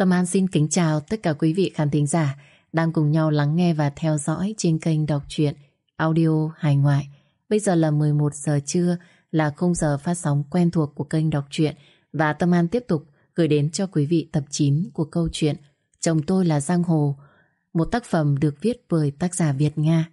Tâm An xin kính chào tất cả quý vị khán thính giả đang cùng nhau lắng nghe và theo dõi trên kênh đọc truyện audio hài ngoại. Bây giờ là 11 giờ trưa là khung giờ phát sóng quen thuộc của kênh đọc truyện và Tâm An tiếp tục gửi đến cho quý vị tập 9 của câu chuyện Chồng tôi là Giang Hồ, một tác phẩm được viết bởi tác giả Việt Nga.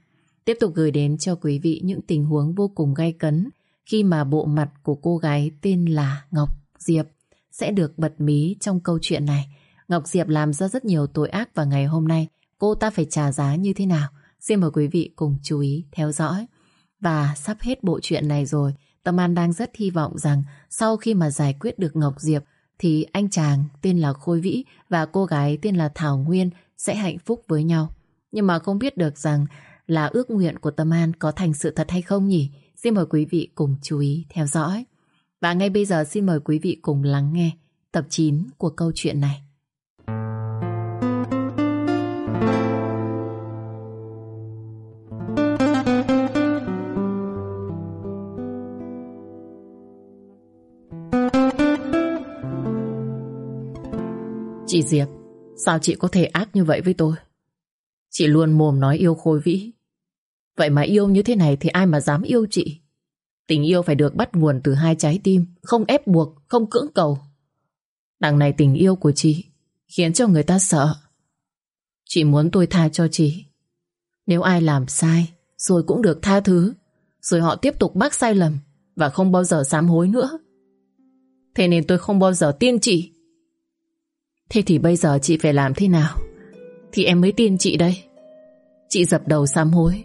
Tiếp tục gửi đến cho quý vị những tình huống vô cùng gay cấn khi mà bộ mặt của cô gái tên là Ngọc Diệp sẽ được bật mí trong câu chuyện này. Ngọc Diệp làm ra rất nhiều tội ác và ngày hôm nay cô ta phải trả giá như thế nào? Xin mời quý vị cùng chú ý theo dõi. Và sắp hết bộ truyện này rồi, Tâm An đang rất hy vọng rằng sau khi mà giải quyết được Ngọc Diệp thì anh chàng tên là Khôi Vĩ và cô gái tên là Thảo Nguyên sẽ hạnh phúc với nhau. Nhưng mà không biết được rằng là ước nguyện của Tâm An có thành sự thật hay không nhỉ? Xin mời quý vị cùng chú ý theo dõi. Và ngay bây giờ xin mời quý vị cùng lắng nghe tập 9 của câu chuyện này. Chị Diệp, sao chị có thể ác như vậy với tôi? Chị luôn mồm nói yêu Khôi Vĩ. Vậy mà yêu như thế này thì ai mà dám yêu chị? Tình yêu phải được bắt nguồn từ hai trái tim, không ép buộc, không cưỡng cầu. Đằng này tình yêu của chị khiến cho người ta sợ. Chị muốn tôi tha cho chị. Nếu ai làm sai, rồi cũng được tha thứ, rồi họ tiếp tục mắc sai lầm và không bao giờ sám hối nữa. Thế nên tôi không bao giờ tin chị. Thế thì bây giờ chị phải làm thế nào? Thì em mới tin chị đây. Chị dập đầu sám hối.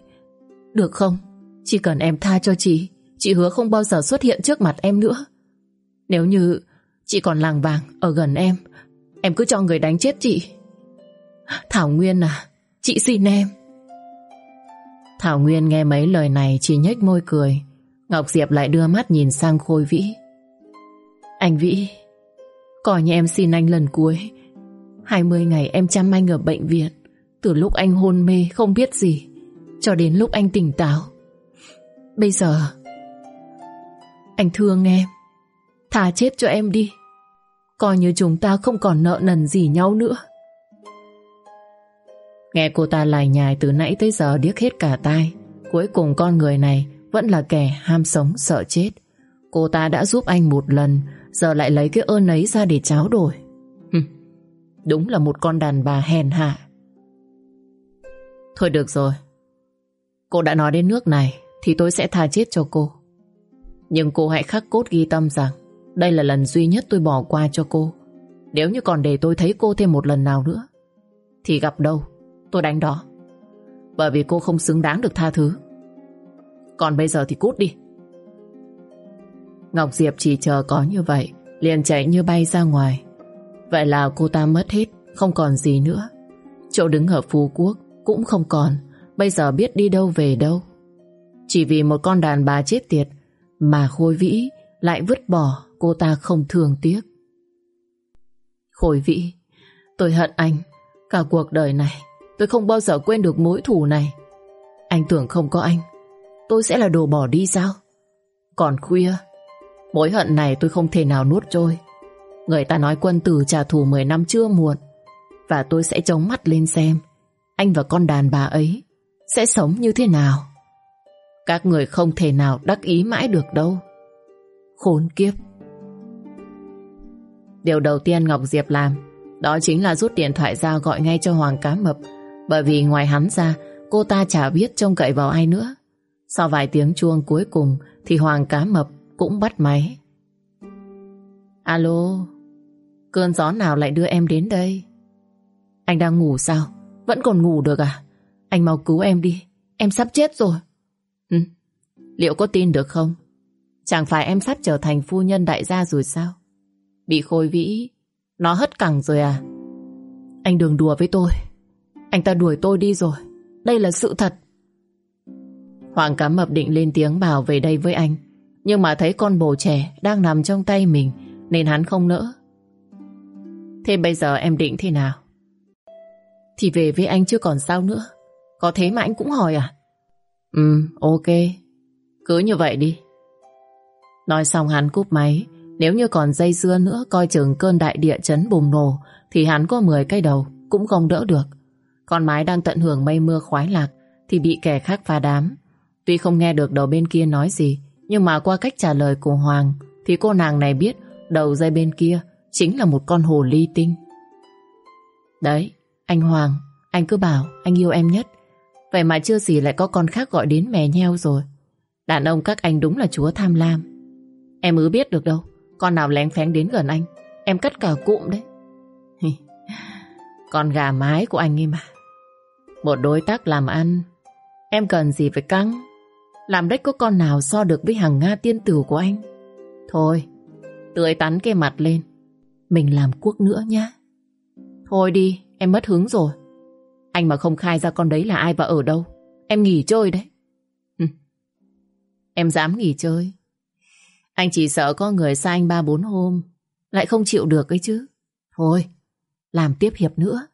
Được không? Chỉ cần em tha cho chị, chị hứa không bao giờ xuất hiện trước mặt em nữa. Nếu như chị còn làng vàng ở gần em, em cứ cho người đánh chết chị. Thảo Nguyên à, chị xin em. Thảo Nguyên nghe mấy lời này chỉ nhếch môi cười. Ngọc Diệp lại đưa mắt nhìn sang Khôi Vĩ. Anh Vĩ, coi như em xin anh lần cuối. 20 ngày em chăm anh ở bệnh viện. Từ lúc anh hôn mê không biết gì, cho đến lúc anh tỉnh táo. Bây giờ, anh thương em. Thả chết cho em đi. Coi như chúng ta không còn nợ nần gì nhau nữa. Nghe cô ta lải nhài từ nãy tới giờ điếc hết cả tai. Cuối cùng con người này vẫn là kẻ ham sống sợ chết. Cô ta đã giúp anh một lần, giờ lại lấy cái ơn ấy ra để tráo đổi. Đúng là một con đàn bà hèn hạ. Thôi được rồi. Cô đã nói đến nước này, thì tôi sẽ tha chết cho cô. Nhưng cô hãy khắc cốt ghi tâm rằng, đây là lần duy nhất tôi bỏ qua cho cô. Nếu như còn để tôi thấy cô thêm một lần nào nữa, thì gặp đâu tôi đánh đó. Bởi vì cô không xứng đáng được tha thứ. Còn bây giờ thì cút đi. Ngọc Diệp chỉ chờ có như vậy liền chạy như bay ra ngoài. Vậy là cô ta mất hết, không còn gì nữa. Chỗ đứng ở Phú Quốc cũng không còn, bây giờ biết đi đâu về đâu. Chỉ vì một con đàn bà chết tiệt mà Khôi Vĩ lại vứt bỏ cô ta không thường tiếc. Khôi Vĩ, tôi hận anh. Cả cuộc đời này, tôi không bao giờ quên được mối thù này. Anh tưởng không có anh, tôi sẽ là đồ bỏ đi sao? Còn khuya, mối hận này tôi không thể nào nuốt trôi. Người ta nói quân tử trả thù 10 năm chưa muộn. Và tôi sẽ chống mắt lên xem anh và con đàn bà ấy sẽ sống như thế nào. Các người không thể nào đắc ý mãi được đâu. Khốn kiếp. Điều đầu tiên Ngọc Diệp làm, đó chính là rút điện thoại ra gọi ngay cho Hoàng Cá Mập, bởi vì ngoài hắn ra, cô ta chả biết trông cậy vào ai nữa. Sau vài tiếng chuông cuối cùng thì Hoàng Cá Mập cũng bắt máy. Alo, cơn gió nào lại đưa em đến đây? Anh đang ngủ sao? Vẫn còn ngủ được à? Anh mau cứu em đi, em sắp chết rồi. Ừ. Liệu có tin được không? Chẳng phải em sắp trở thành phu nhân đại gia rồi sao? Bị khôi vĩ, nó hất cẳng rồi à? Anh đừng đùa với tôi. Anh ta đuổi tôi đi rồi. Đây là sự thật. Hoàng cá Mập định lên tiếng bảo về đây với anh. Nhưng mà thấy con bồ trẻ đang nằm trong tay mình nên hắn không nỡ. Thế bây giờ em định thế nào? Thì về với anh chứ còn sao nữa. Có thế mà anh cũng hỏi à? Ừ, ok. Cứ như vậy đi. Nói xong hắn cúp máy, Nếu như còn dây dưa nữa coi chừng cơn đại địa chấn bùng nổ thì hắn có 10 cây đầu cũng không đỡ được. Con mái đang tận hưởng mây mưa khoái lạc thì bị kẻ khác phá đám. Tuy không nghe được đầu bên kia nói gì nhưng mà qua cách trả lời của Hoàng thì cô nàng này biết đầu dây bên kia chính là một con hồ ly tinh. Đấy, anh Hoàng, anh cứ bảo anh yêu em nhất. Vậy mà chưa gì lại có con khác gọi đến mè nheo rồi. Đàn ông các anh đúng là chúa tham lam. Em ứ biết được đâu, con nào lén phén đến gần anh, em cắt cả cụm đấy. con gà mái của anh ấy mà. Một đối tác làm ăn, em cần gì phải căng. Làm đếch có con nào so được với hàng Nga tiên tử của anh. Thôi, tươi tắn cái mặt lên. Mình làm cuốc nữa nhá. Thôi đi, em mất hứng rồi. Anh mà không khai ra con đấy là ai và ở đâu. Em nghỉ chơi đấy. Em dám nghỉ chơi. Anh chỉ sợ có người xa anh ba bốn hôm. Lại không chịu được ấy chứ. Thôi, làm tiếp hiệp nữa.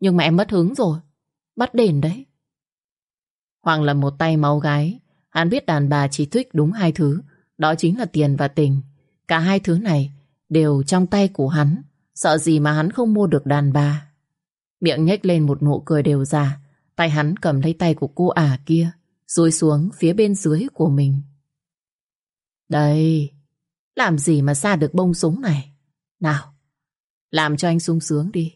Nhưng mà em mất hứng rồi. Bắt đền đấy. Hoàng là một tay máu gái. Hắn biết đàn bà chỉ thích đúng hai thứ. Đó chính là tiền và tình. Cả hai thứ này đều trong tay của hắn. Sợ gì mà hắn không mua được đàn bà. Miệng nhếch lên một nụ cười đều già. Tay hắn cầm lấy tay của cô ả kia. Rồi xuống phía bên dưới của mình. Đây, làm gì mà xa được bông súng này? Nào, làm cho anh sung sướng đi.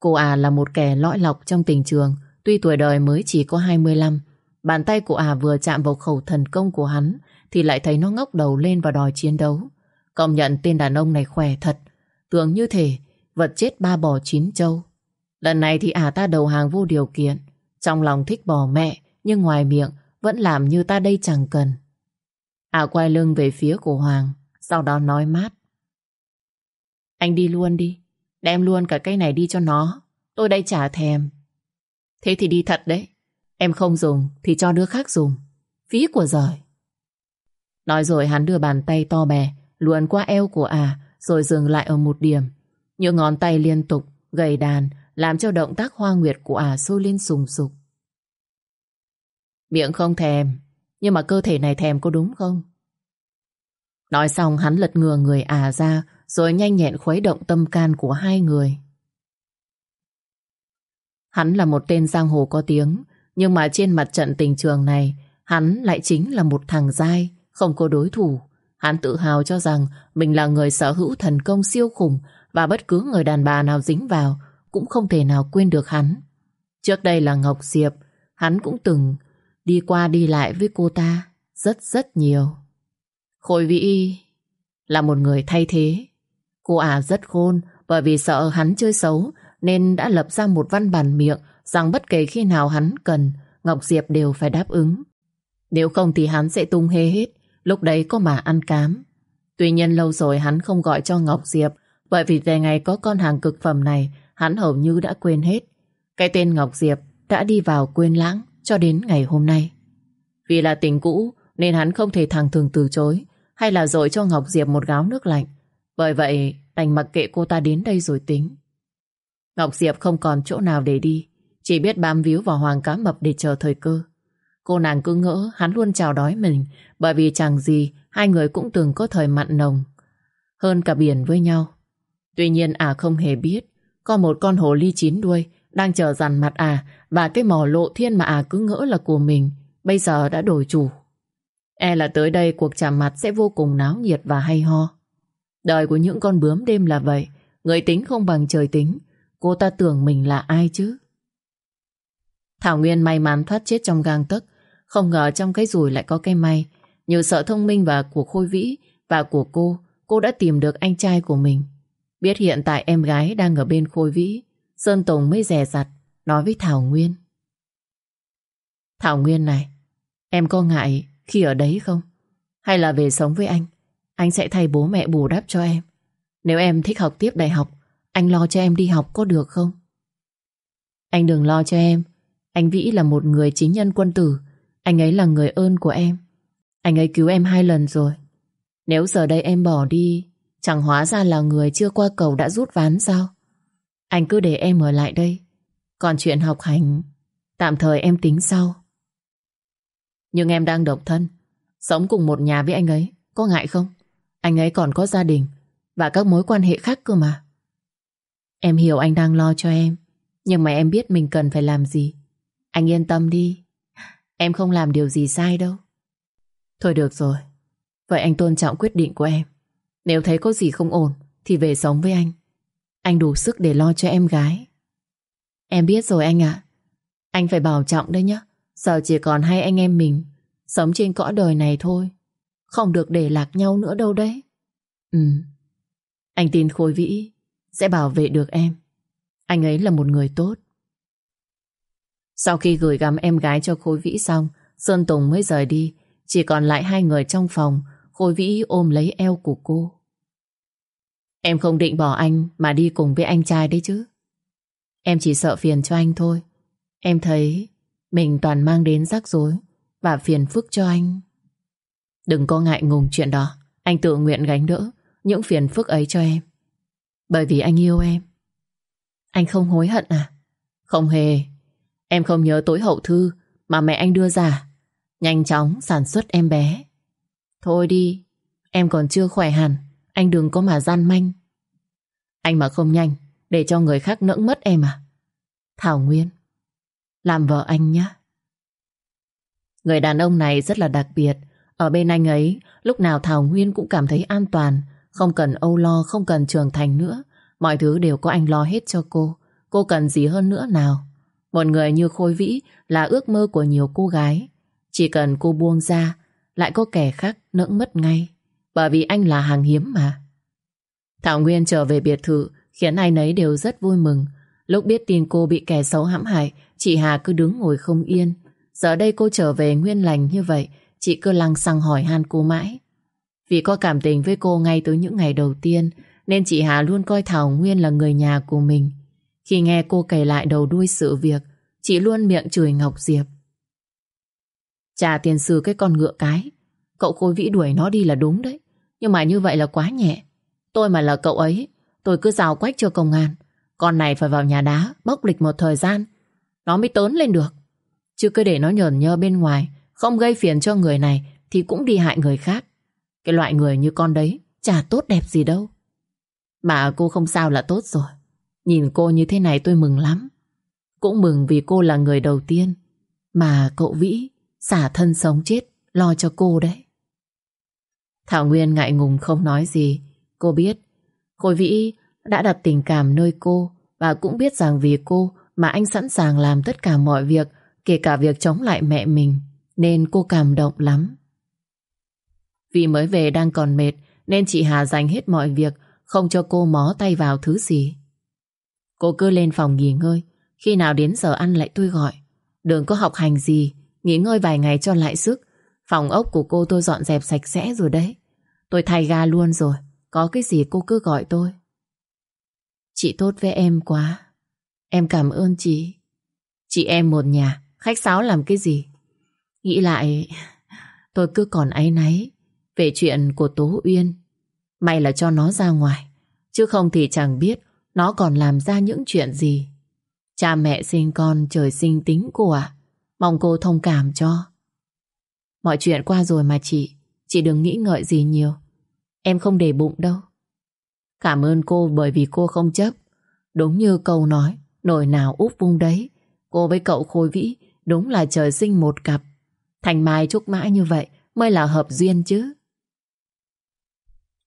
Cô à là một kẻ lõi lọc trong tình trường, tuy tuổi đời mới chỉ có 25. Bàn tay của à vừa chạm vào khẩu thần công của hắn, thì lại thấy nó ngóc đầu lên và đòi chiến đấu. Công nhận tên đàn ông này khỏe thật, tưởng như thể vật chết ba bò chín châu. Lần này thì à ta đầu hàng vô điều kiện, trong lòng thích bò mẹ, nhưng ngoài miệng vẫn làm như ta đây chẳng cần. À quay lưng về phía của Hoàng, sau đó nói mát. Anh đi luôn đi, đem luôn cả cây này đi cho nó, tôi đây chả thèm. Thế thì đi thật đấy, em không dùng thì cho đứa khác dùng, phí của giời. Nói rồi hắn đưa bàn tay to bè luồn qua eo của à rồi dừng lại ở một điểm. Những ngón tay liên tục gầy đàn làm cho động tác hoa nguyệt của à sôi lên sùng sục. Miệng không thèm, nhưng mà cơ thể này thèm có đúng không? Nói xong hắn lật ngừa người à ra rồi nhanh nhẹn khuấy động tâm can của hai người. Hắn là một tên giang hồ có tiếng, nhưng mà trên mặt trận tình trường này, hắn lại chính là một thằng dai, không có đối thủ. Hắn tự hào cho rằng mình là người sở hữu thần công siêu khủng và bất cứ người đàn bà nào dính vào cũng không thể nào quên được hắn. Trước đây là Ngọc Diệp, hắn cũng từng đi qua đi lại với cô ta rất rất nhiều. Khôi Vĩ là một người thay thế. Cô ả rất khôn bởi vì sợ hắn chơi xấu nên đã lập ra một văn bản miệng rằng bất kể khi nào hắn cần, Ngọc Diệp đều phải đáp ứng. Nếu không thì hắn sẽ tung hê hết, lúc đấy có mà ăn cám. Tuy nhiên lâu rồi hắn không gọi cho Ngọc Diệp, bởi vì về ngày có con hàng cực phẩm này, hắn hầu như đã quên hết. Cái tên Ngọc Diệp đã đi vào quên lãng cho đến ngày hôm nay. Vì là tình cũ, nên hắn không thể thẳng thường từ chối, hay là dội cho Ngọc Diệp một gáo nước lạnh. Bởi vậy, đành mặc kệ cô ta đến đây rồi tính. Ngọc Diệp không còn chỗ nào để đi chỉ biết bám víu vào hoàng cá mập để chờ thời cơ. Cô nàng cứ ngỡ hắn luôn chào đói mình bởi vì chẳng gì hai người cũng từng có thời mặn nồng hơn cả biển với nhau. Tuy nhiên ả à không hề biết có một con hồ ly chín đuôi đang chờ dằn mặt à và cái mỏ lộ thiên mà à cứ ngỡ là của mình bây giờ đã đổi chủ. E là tới đây cuộc chạm mặt sẽ vô cùng náo nhiệt và hay ho. Đời của những con bướm đêm là vậy, người tính không bằng trời tính, cô ta tưởng mình là ai chứ? Thảo Nguyên may mắn thoát chết trong gang tấc, không ngờ trong cái rủi lại có cái may. Nhờ sợ thông minh và của Khôi Vĩ và của cô, cô đã tìm được anh trai của mình. Biết hiện tại em gái đang ở bên Khôi Vĩ, Sơn Tùng mới rè rặt, nói với Thảo Nguyên. Thảo Nguyên này, em có ngại khi ở đấy không? Hay là về sống với anh? Anh sẽ thay bố mẹ bù đắp cho em. Nếu em thích học tiếp đại học, anh lo cho em đi học có được không? Anh đừng lo cho em. Anh Vĩ là một người chính nhân quân tử. Anh ấy là người ơn của em. Anh ấy cứu em hai lần rồi. Nếu giờ đây em bỏ đi, chẳng hóa ra là người chưa qua cầu đã rút ván sao? Anh cứ để em ở lại đây. Còn chuyện học hành, tạm thời em tính sau. Nhưng em đang độc thân, sống cùng một nhà với anh ấy. có ngại không? Anh ấy còn có gia đình và các mối quan hệ khác cơ mà. Em hiểu anh đang lo cho em, nhưng mà em biết mình cần phải làm gì. Anh yên tâm đi, em không làm điều gì sai đâu. Thôi được rồi, vậy anh tôn trọng quyết định của em. Nếu thấy có gì không ổn thì về sống với anh. Anh đủ sức để lo cho em gái. Em biết rồi anh ạ. Anh phải bảo trọng đấy nhé. Giờ chỉ còn hai anh em mình sống trên cõi đời này thôi. Không được để lạc nhau nữa đâu đấy. Ừ. Anh tin Khôi Vĩ sẽ bảo vệ được em. Anh ấy là một người tốt. Sau khi gửi gắm em gái cho khối Vĩ xong, Sơn Tùng mới rời đi. Chỉ còn lại hai người trong phòng, khối Vĩ ôm lấy eo của cô. Em không định bỏ anh mà đi cùng với anh trai đấy chứ. Em chỉ sợ phiền cho anh thôi. Em thấy mình toàn mang đến rắc rối và phiền phức cho anh. Đừng có ngại ngùng chuyện đó. Anh tự nguyện gánh đỡ những phiền phức ấy cho em. Bởi vì anh yêu em. Anh không hối hận à? Không hề. Em không nhớ tối hậu thư mà mẹ anh đưa ra. Nhanh chóng sản xuất em bé. Thôi đi, em còn chưa khỏe hẳn. Anh đừng có mà gian manh. Anh mà không nhanh, để cho người khác nẫng mất em à? Thảo Nguyên, làm vợ anh nhé. Người đàn ông này rất là đặc biệt. Ở bên anh ấy, lúc nào Thảo Nguyên cũng cảm thấy an toàn. Không cần âu lo, không cần trưởng thành nữa. Mọi thứ đều có anh lo hết cho cô. Cô cần gì hơn nữa nào? Một người như Khôi Vĩ là ước mơ của nhiều cô gái. Chỉ cần cô buông ra, lại có kẻ khác nỡng mất ngay. Bởi vì anh là hàng hiếm mà. Thảo Nguyên trở về biệt thự khiến ai nấy đều rất vui mừng. Lúc biết tin cô bị kẻ xấu hãm hại, chị Hà cứ đứng ngồi không yên. Giờ đây cô trở về nguyên lành như vậy, chị cứ lăng xăng hỏi han cô mãi. Vì có cảm tình với cô ngay từ những ngày đầu tiên, nên chị Hà luôn coi Thảo Nguyên là người nhà của mình. Khi nghe cô kể lại đầu đuôi sự việc, chị luôn miệng chửi Ngọc Diệp. Trả tiền sư cái con ngựa cái, cậu Khôi Vĩ đuổi nó đi là đúng đấy. Nhưng mà như vậy là quá nhẹ. Tôi mà là cậu ấy, tôi cứ rào quách cho công an. Con này phải vào nhà đá, bốc lịch một thời gian. Nó mới tớn lên được. Chứ cứ để nó nhờn nhơ bên ngoài, không gây phiền cho người này thì cũng đi hại người khác. Cái loại người như con đấy, chả tốt đẹp gì đâu. Mà cô không sao là tốt rồi. Nhìn cô như thế này tôi mừng lắm. Cũng mừng vì cô là người đầu tiên mà cậu Vĩ xả thân sống chết lo cho cô đấy. Thảo Nguyên ngại ngùng không nói gì. Cô biết Khôi Vĩ đã đặt tình cảm nơi cô và cũng biết rằng vì cô mà anh sẵn sàng làm tất cả mọi việc kể cả việc chống lại mẹ mình nên cô cảm động lắm. Vì mới về đang còn mệt nên chị Hà dành hết mọi việc không cho cô mó tay vào thứ gì. Cô cứ lên phòng nghỉ ngơi khi nào đến giờ ăn lại tôi gọi. Đừng có học hành gì nghỉ ngơi vài ngày cho lại sức. Phòng ốc của cô tôi dọn dẹp sạch sẽ rồi đấy. Tôi thay ga luôn rồi. Có cái gì cô cứ gọi tôi. Chị tốt với em quá. Em cảm ơn chị. Chị em một nhà, khách sáo làm cái gì? Nghĩ lại, tôi cứ còn áy náy về chuyện của Tố Uyên. May là cho nó ra ngoài, chứ không thì chẳng biết nó còn làm ra những chuyện gì. Cha mẹ sinh con trời sinh tính của à? Mong cô thông cảm cho. Mọi chuyện qua rồi mà chị, chị đừng nghĩ ngợi gì nhiều. Em không để bụng đâu. Cảm ơn cô bởi vì cô không chấp. Đúng như câu nói, nồi nào úp vung đấy. Cô với cậu Khôi Vĩ đúng là trời sinh một cặp. Thành mai trúc mãi như vậy mới là hợp duyên chứ.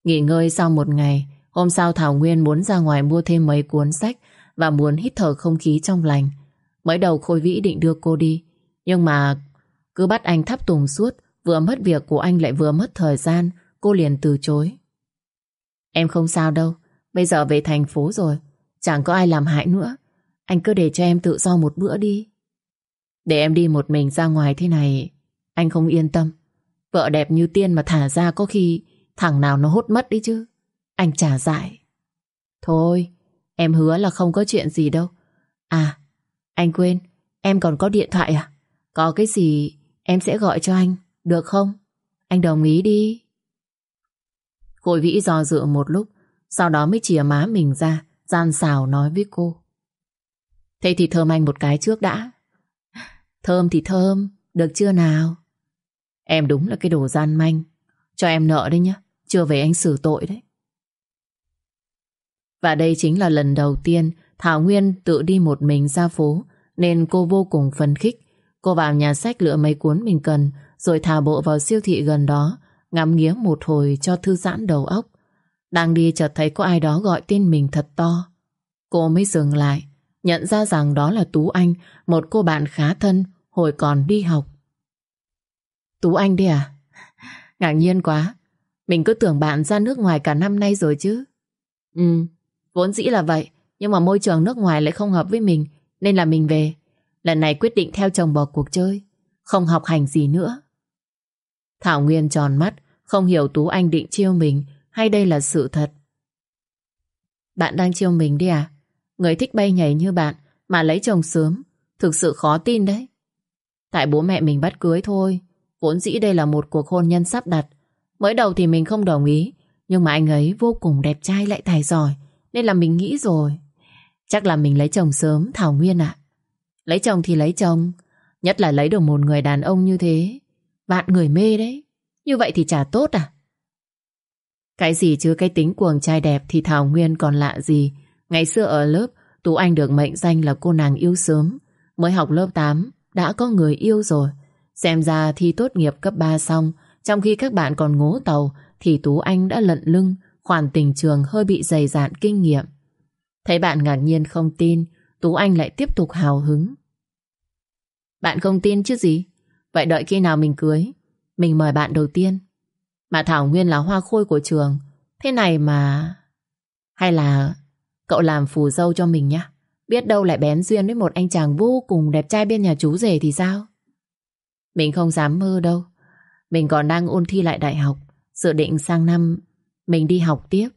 Nghỉ ngơi sau một ngày, hôm sau Thảo Nguyên muốn ra ngoài mua thêm mấy cuốn sách và muốn hít thở không khí trong lành. Mới đầu Khôi Vĩ định đưa cô đi, nhưng mà cứ bắt anh thắp tùng suốt, vừa mất việc của anh lại vừa mất thời gian, Cô liền từ chối. Em không sao đâu Bây giờ về thành phố rồi Chẳng có ai làm hại nữa. Anh cứ để cho em tự do một bữa đi. Để em đi một mình ra ngoài thế này Anh không yên tâm. Vợ đẹp như tiên mà thả ra có khi Thằng nào nó hốt mất đi chứ Anh trả dại Thôi em hứa là không có chuyện gì đâu À anh quên Em còn có điện thoại à Có cái gì em sẽ gọi cho anh Được không Anh đồng ý đi Khôi Vĩ do dự một lúc, sau đó mới chìa má mình ra, gian xào nói với cô. Thế thì thơm anh một cái trước đã. Thơm thì thơm, được chưa nào? Em đúng là cái đồ gian manh. Cho em nợ đấy nhá. Chưa về anh xử tội đấy. Và đây chính là lần đầu tiên Thảo Nguyên tự đi một mình ra phố nên cô vô cùng phấn khích. Cô vào nhà sách lựa mấy cuốn mình cần rồi thả bộ vào siêu thị gần đó ngắm nghía một hồi cho thư giãn đầu óc. Đang đi chợt thấy có ai đó gọi tên mình thật to. Cô mới dừng lại, nhận ra rằng đó là Tú Anh, một cô bạn khá thân hồi còn đi học. Tú Anh đi à? Ngạc nhiên quá, mình cứ tưởng bạn ra nước ngoài cả năm nay rồi chứ. Ừ, vốn dĩ là vậy, nhưng mà môi trường nước ngoài lại không hợp với mình, nên là mình về. Lần này quyết định theo chồng bỏ cuộc chơi, không học hành gì nữa. Thảo Nguyên tròn mắt, không hiểu Tú Anh định chiêu mình hay đây là sự thật. Bạn đang chiêu mình đi à? Người thích bay nhảy như bạn mà lấy chồng sớm, thực sự khó tin đấy. Tại bố mẹ mình bắt cưới thôi, vốn dĩ đây là một cuộc hôn nhân sắp đặt. Mới đầu thì mình không đồng ý, nhưng mà anh ấy vô cùng đẹp trai lại tài giỏi, nên là mình nghĩ rồi. Chắc là mình lấy chồng sớm, Thảo Nguyên ạ. Lấy chồng thì lấy chồng, nhất là lấy được một người đàn ông như thế. Vạn người mê đấy. Như vậy thì chả tốt à? Cái gì chứ cái tính cuồng trai đẹp thì Thảo Nguyên còn lạ gì. Ngày xưa ở lớp, Tú Anh được mệnh danh là cô nàng yêu sớm. Mới học lớp 8, đã có người yêu rồi. Xem ra thi tốt nghiệp cấp 3 xong, trong khi các bạn còn ngố tàu, thì Tú Anh đã lận lưng, khoản tình trường hơi bị dày dạn kinh nghiệm. Thấy bạn ngạc nhiên không tin, Tú Anh lại tiếp tục hào hứng. Bạn không tin chứ gì? Vậy đợi khi nào mình cưới, mình mời bạn đầu tiên. Mà Thảo Nguyên là hoa khôi của trường. Thế này mà... Hay là cậu làm phù dâu cho mình nhá. Biết đâu lại bén duyên với một anh chàng vô cùng đẹp trai bên nhà chú rể thì sao? Mình không dám mơ đâu. Mình còn đang ôn thi lại đại học. Dự định sang năm mình đi học tiếp.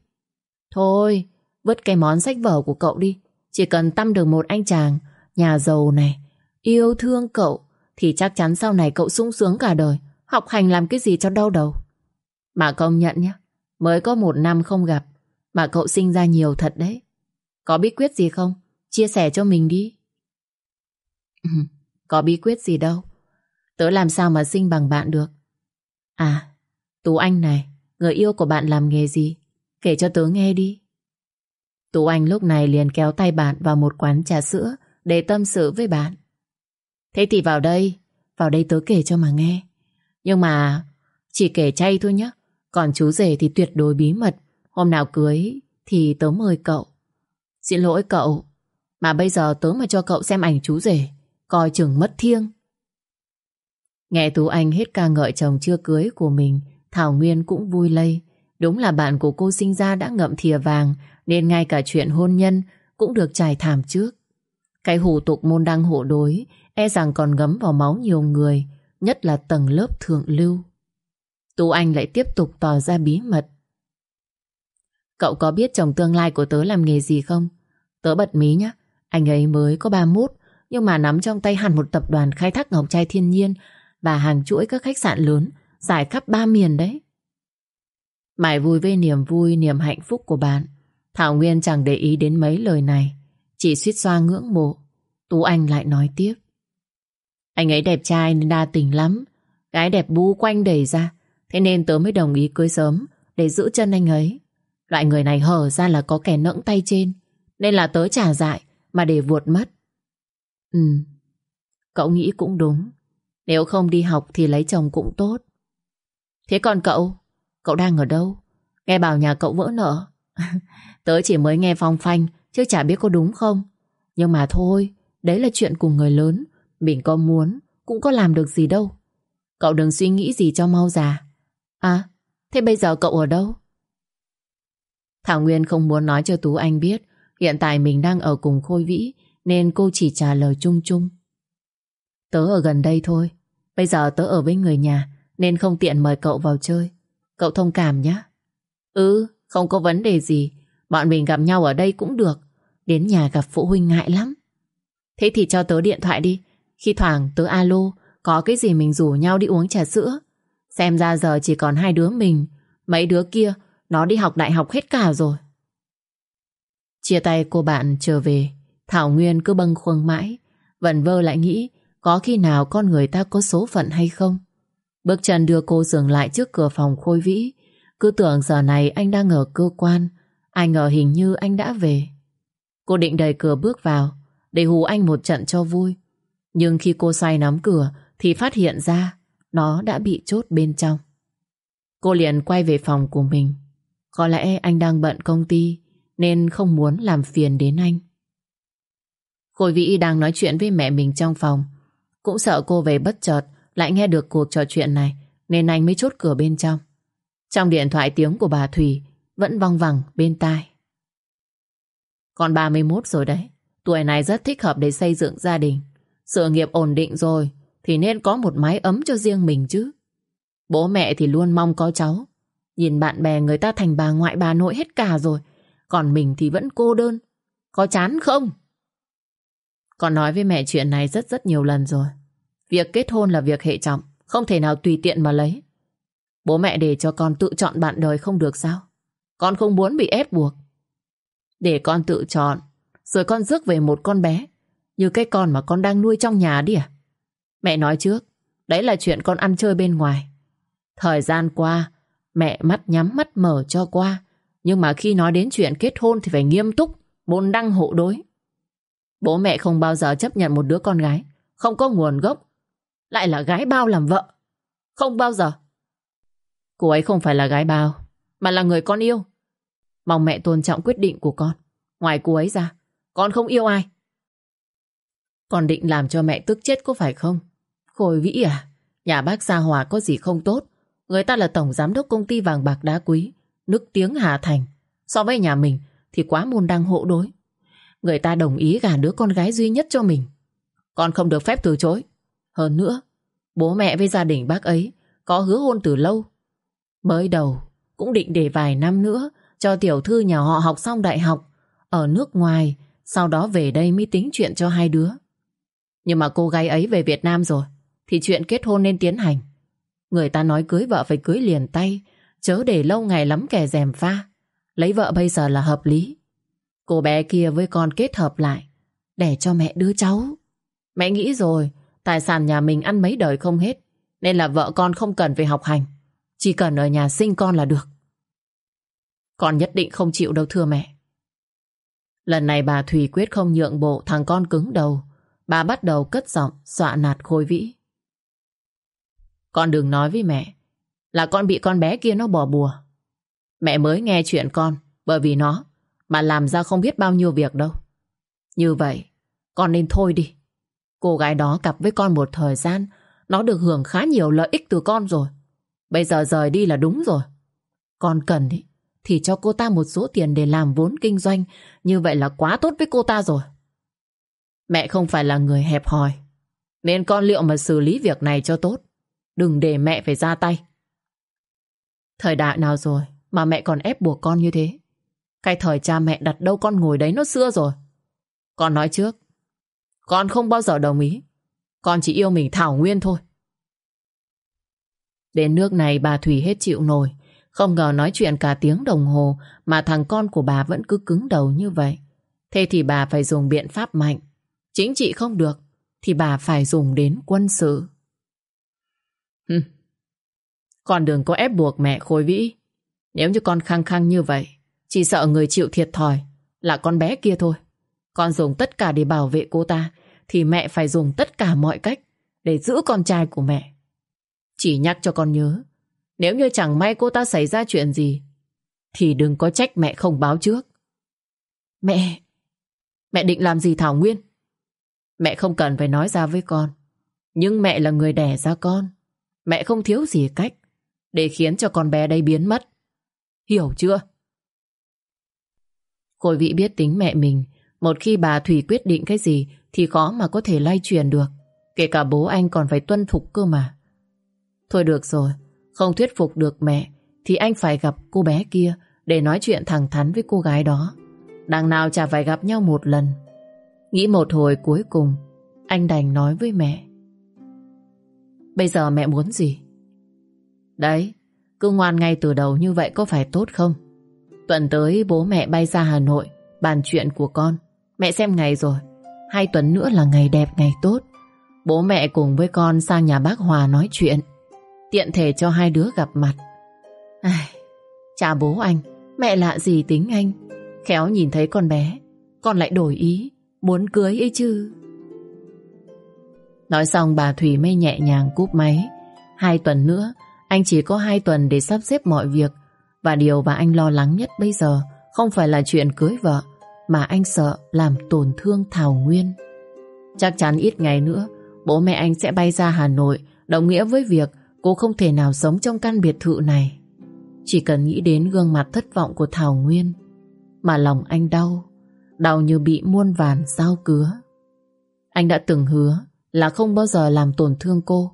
Thôi, vứt cái món sách vở của cậu đi. Chỉ cần tâm được một anh chàng nhà giàu này, yêu thương cậu, thì chắc chắn sau này cậu sung sướng cả đời. Học hành làm cái gì cho đau đầu. Mà công nhận nhé, mới có một năm không gặp, mà cậu sinh ra nhiều thật đấy. Có bí quyết gì không? Chia sẻ cho mình đi. có bí quyết gì đâu. Tớ làm sao mà sinh bằng bạn được. À, Tú Anh này, người yêu của bạn làm nghề gì? Kể cho tớ nghe đi. Tú Anh lúc này liền kéo tay bạn vào một quán trà sữa để tâm sự với bạn. Thế thì vào đây, vào đây tớ kể cho mà nghe. Nhưng mà chỉ kể chay thôi nhé. Còn chú rể thì tuyệt đối bí mật. Hôm nào cưới thì tớ mời cậu. Xin lỗi cậu. Mà bây giờ tớ mà cho cậu xem ảnh chú rể. Coi chừng mất thiêng. Nghe Tú Anh hết ca ngợi chồng chưa cưới của mình, Thảo Nguyên cũng vui lây. Đúng là bạn của cô sinh ra đã ngậm thìa vàng, nên ngay cả chuyện hôn nhân cũng được trải thảm trước. Cái hủ tục môn đăng hộ đối e rằng còn ngấm vào máu nhiều người, nhất là tầng lớp thượng lưu. Tú Anh lại tiếp tục tỏ ra bí mật. Cậu có biết chồng tương lai của tớ làm nghề gì không? Tớ bật mí nhá, anh ấy mới có 31, nhưng mà nắm trong tay hẳn một tập đoàn khai thác ngọc trai thiên nhiên và hàng chuỗi các khách sạn lớn dài khắp ba miền đấy. Mải vui với niềm vui, niềm hạnh phúc của bạn. Thảo Nguyên chẳng để ý đến mấy lời này, chỉ suýt xoa ngưỡng mộ. Tú Anh lại nói tiếp. Anh ấy đẹp trai nên đa tình lắm, gái đẹp bu quanh đầy ra, thế nên tớ mới đồng ý cưới sớm để giữ chân anh ấy. Loại người này hở ra là có kẻ nẫng tay trên, nên là tớ trả dại mà để vuột mất. Ừ, cậu nghĩ cũng đúng. Nếu không đi học thì lấy chồng cũng tốt. Thế còn cậu? Cậu đang ở đâu? Nghe bảo nhà cậu vỡ nợ. Tớ chỉ mới nghe phong phanh, chứ chả biết có đúng không. Nhưng mà thôi, đấy là chuyện của người lớn. Mình có muốn, cũng có làm được gì đâu. Cậu đừng suy nghĩ gì cho mau già. À, thế bây giờ cậu ở đâu? Thảo Nguyên không muốn nói cho Tú Anh biết hiện tại mình đang ở cùng Khôi Vĩ nên cô chỉ trả lời chung chung. Tớ ở gần đây thôi. Bây giờ tớ ở với người nhà nên không tiện mời cậu vào chơi. Cậu thông cảm nhé. Ừ, không có vấn đề gì. Bọn mình gặp nhau ở đây cũng được. Đến nhà gặp phụ huynh ngại lắm. Thế thì cho tớ điện thoại đi. Khi thoảng tớ alo, có cái gì mình rủ nhau đi uống trà sữa. Xem ra giờ chỉ còn hai đứa mình. Mấy đứa kia, nó đi học đại học hết cả rồi. Chia tay cô bạn trở về, Thảo Nguyên cứ bâng khuâng mãi. Vần vơ lại nghĩ có khi nào con người ta có số phận hay không. Bước chân đưa cô dừng lại trước cửa phòng Khôi Vĩ. Cứ tưởng giờ này anh đang ở cơ quan. Ai ngờ hình như anh đã về. Cô định đẩy cửa bước vào, để hù anh một trận cho vui. Nhưng khi cô xoay nắm cửa, thì phát hiện ra, nó đã bị chốt bên trong. Cô liền quay về phòng của mình. Có lẽ anh đang bận công ty, nên không muốn làm phiền đến anh. Khôi Vĩ đang nói chuyện với mẹ mình trong phòng. Cũng sợ cô về bất chợt, lại nghe được cuộc trò chuyện này, nên anh mới chốt cửa bên trong. Trong điện thoại tiếng của bà Thủy vẫn văng vẳng bên tai. Con 31 rồi đấy. Tuổi này rất thích hợp để xây dựng gia đình. Sự nghiệp ổn định rồi, thì nên có một mái ấm cho riêng mình chứ. Bố mẹ thì luôn mong có cháu. Nhìn bạn bè người ta thành bà ngoại bà nội hết cả rồi. Còn mình thì vẫn cô đơn. Có chán không? Con nói với mẹ chuyện này rất rất nhiều lần rồi. Việc kết hôn là việc hệ trọng. Không thể nào tùy tiện mà lấy. Bố mẹ để cho con tự chọn bạn đời không được sao? Con không muốn bị ép buộc. Để con tự chọn. Rồi con rước về một con bé. Như cái con mà con đang nuôi trong nhà đi à? Mẹ nói trước. Đấy là chuyện con ăn chơi bên ngoài. Thời gian qua, mẹ mắt nhắm mắt mở cho qua. Nhưng mà khi nói đến chuyện kết hôn thì phải nghiêm túc, môn đăng hộ đối. Bố mẹ không bao giờ chấp nhận một đứa con gái, không có nguồn gốc, lại là gái bao làm vợ. Không bao giờ. Cô ấy không phải là gái bao, mà là người con yêu. Mong mẹ tôn trọng quyết định của con. Ngoài cô ấy ra, con không yêu ai. Con định làm cho mẹ tức chết có phải không? Khôi vĩ à? Nhà bác Gia Hòa có gì không tốt? Người ta là tổng giám đốc công ty vàng bạc đá quý, nức tiếng Hà Thành. So với nhà mình thì quá môn đăng hộ đối. Người ta đồng ý gả đứa con gái duy nhất cho mình. Con không được phép từ chối. Hơn nữa, bố mẹ với gia đình bác ấy có hứa hôn từ lâu. Mới đầu, cũng định để vài năm nữa cho tiểu thư nhà họ học xong đại học ở nước ngoài, sau đó về đây mới tính chuyện cho hai đứa. Nhưng mà cô gái ấy về Việt Nam rồi, thì chuyện kết hôn nên tiến hành. Người ta nói cưới vợ phải cưới liền tay, chớ để lâu ngày lắm kẻ rèm pha. Lấy vợ bây giờ là hợp lý. Cô bé kia với con kết hợp lại, để cho mẹ đứa cháu. Mẹ nghĩ rồi, tài sản nhà mình ăn mấy đời không hết, nên là vợ con không cần phải học hành. Chỉ cần ở nhà sinh con là được. Con nhất định không chịu đâu thưa mẹ. Lần này bà Thùy quyết không nhượng bộ thằng con cứng đầu. Bà bắt đầu cất giọng Xọa nạt Khôi Vĩ. Con đừng nói với mẹ là con bị con bé kia nó bỏ bùa. Mẹ mới nghe chuyện con bởi vì nó mà làm ra không biết bao nhiêu việc đâu. Như vậy, con nên thôi đi. Cô gái đó cặp với con một thời gian nó được hưởng khá nhiều lợi ích từ con rồi. Bây giờ rời đi là đúng rồi. Con cần ý, thì cho cô ta một số tiền để làm vốn kinh doanh. Như vậy là quá tốt với cô ta rồi. Mẹ không phải là người hẹp hòi. Nên con liệu mà xử lý việc này cho tốt. Đừng để mẹ phải ra tay. Thời đại nào rồi mà mẹ còn ép buộc con như thế? Cái thời cha mẹ đặt đâu con ngồi đấy, nó xưa rồi. Con nói trước. Con không bao giờ đồng ý. Con chỉ yêu mình Thảo Nguyên thôi. Đến nước này bà Thủy hết chịu nổi. Không ngờ nói chuyện cả tiếng đồng hồ mà thằng con của bà vẫn cứ cứng đầu như vậy. Thế thì bà phải dùng biện pháp mạnh. Chính trị không được, thì bà phải dùng đến quân sự. Hừm. Con đừng có ép buộc mẹ khối vĩ. Nếu như con khăng khăng như vậy chỉ sợ người chịu thiệt thòi, là con bé kia thôi. Con dùng tất cả để bảo vệ cô ta, thì mẹ phải dùng tất cả mọi cách để giữ con trai của mẹ. Chỉ nhắc cho con nhớ, nếu như chẳng may cô ta xảy ra chuyện gì, thì đừng có trách mẹ không báo trước. Mẹ! Mẹ định làm gì Thảo Nguyên? Mẹ không cần phải nói ra với con. Nhưng mẹ là người đẻ ra con. Mẹ không thiếu gì cách để khiến cho con bé đây biến mất. Hiểu chưa? Khôi vị biết tính mẹ mình. Một khi bà Thủy quyết định cái gì thì khó mà có thể lay truyền được. Kể cả bố anh còn phải tuân phục cơ mà. Thôi được rồi, không thuyết phục được mẹ thì anh phải gặp cô bé kia để nói chuyện thẳng thắn với cô gái đó. Đằng nào chả phải gặp nhau một lần. Nghĩ một hồi cuối cùng, anh đành nói với mẹ. Bây giờ mẹ muốn gì? Đấy, cứ ngoan ngay từ đầu như vậy có phải tốt không? Tuần tới bố mẹ bay ra Hà Nội bàn chuyện của con. Mẹ xem ngày rồi. Hai tuần nữa là ngày đẹp, ngày tốt. Bố mẹ cùng với con sang nhà bác Hòa nói chuyện. Tiện thể cho hai đứa gặp mặt Ai, Cha bố anh Mẹ lạ gì tính anh Khéo nhìn thấy con bé Con lại đổi ý Muốn cưới ấy chứ Nói xong bà Thủy mới nhẹ nhàng cúp máy Hai tuần nữa Anh chỉ có hai tuần để sắp xếp mọi việc và điều mà anh lo lắng nhất bây giờ Không phải là chuyện cưới vợ, Mà anh sợ làm tổn thương Thảo Nguyên. Chắc chắn ít ngày nữa, Bố mẹ anh sẽ bay ra Hà Nội, Đồng nghĩa với việc cô không thể nào sống trong căn biệt thự này. Chỉ cần nghĩ đến gương mặt thất vọng của Thảo Nguyên, Mà lòng anh đau Đau như bị muôn vàn dao cứa. Anh đã từng hứa Là không bao giờ làm tổn thương cô,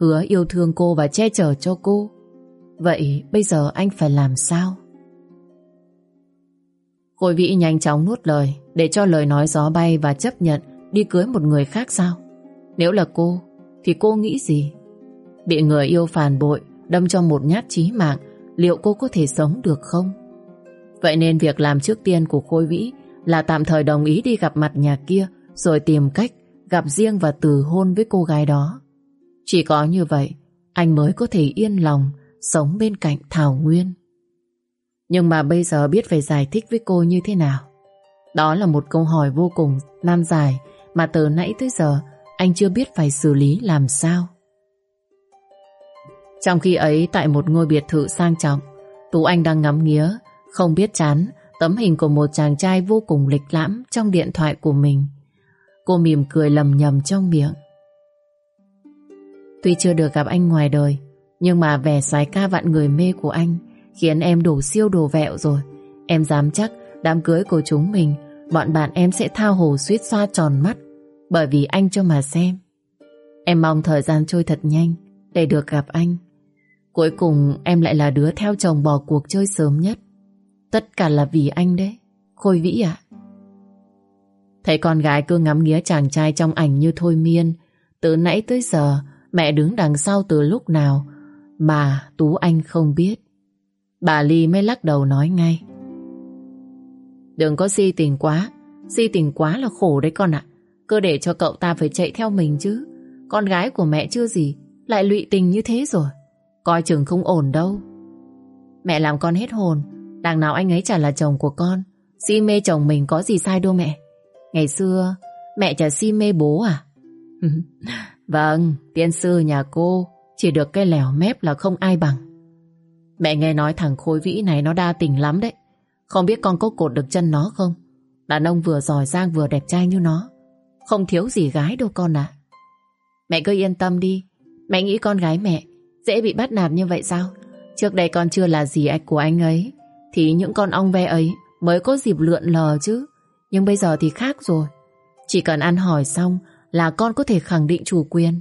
Hứa yêu thương cô và che chở cho cô. Vậy bây giờ anh phải làm sao? Khôi Vĩ nhanh chóng nuốt lời, Để cho lời nói gió bay và chấp nhận Đi cưới một người khác sao? Nếu là cô, Thì cô nghĩ gì? Bị người yêu phản bội, Đâm cho một nhát chí mạng, Liệu cô có thể sống được không? Vậy nên việc làm trước tiên của Khôi Vĩ Là tạm thời đồng ý đi gặp mặt nhà kia, Rồi tìm cách gặp riêng và từ hôn với cô gái đó Chỉ có như vậy, Anh mới có thể yên lòng Sống bên cạnh Thảo Nguyên Nhưng mà bây giờ biết phải giải thích với cô như thế nào Đó là một câu hỏi vô cùng nan dài Mà từ nãy tới giờ anh chưa biết phải xử lý làm sao. Trong khi ấy tại một ngôi biệt thự sang trọng, Tú Anh đang ngắm nghía, không biết chán tấm hình của một chàng trai vô cùng lịch lãm trong điện thoại của mình. Cô mỉm cười lầm nhầm trong miệng. Tuy chưa được gặp anh ngoài đời, nhưng mà vẻ xoái ca vạn người mê của anh khiến em đổ siêu đồ vẹo rồi. Em dám chắc đám cưới của chúng mình, bọn bạn em sẽ thao hồ suýt xoa tròn mắt bởi vì anh cho mà xem. Em mong thời gian trôi thật nhanh Để được gặp anh. Cuối cùng em lại là đứa theo chồng bỏ cuộc chơi sớm nhất. Tất cả là vì anh đấy Khôi Vĩ ạ. Thấy con gái cứ ngắm nghía chàng trai trong ảnh như thôi miên Từ nãy tới giờ Mẹ đứng đằng sau từ lúc nào mà Tú Anh không biết. Bà Ly mới lắc đầu nói ngay. Đừng có si tình quá. Si tình quá là khổ đấy con ạ. Cứ để cho cậu ta phải chạy theo mình chứ. Con gái của mẹ chưa gì, Lại lụy tình như thế rồi. Coi chừng không ổn đâu. Mẹ làm con hết hồn. Đằng nào anh ấy chả là chồng của con. Si mê chồng mình có gì sai đâu mẹ. Ngày xưa, Mẹ chả si mê bố à? Vâng Tiên sư nhà cô. Chỉ được cái lèo mép là không ai bằng. Mẹ nghe nói thằng khối Vĩ này Nó đa tình lắm đấy. Không biết con có cột được chân nó không? Đàn ông vừa giỏi giang vừa đẹp trai như nó. Không thiếu gì gái đâu con à Mẹ cứ yên tâm đi. Mẹ nghĩ con gái mẹ Dễ bị bắt nạt như vậy sao? Trước đây con chưa là gì ạch của anh ấy, Thì những con ong ve ấy Mới có dịp lượn lờ chứ. Nhưng bây giờ thì khác rồi. Chỉ cần ăn hỏi xong Là con có thể khẳng định chủ quyền.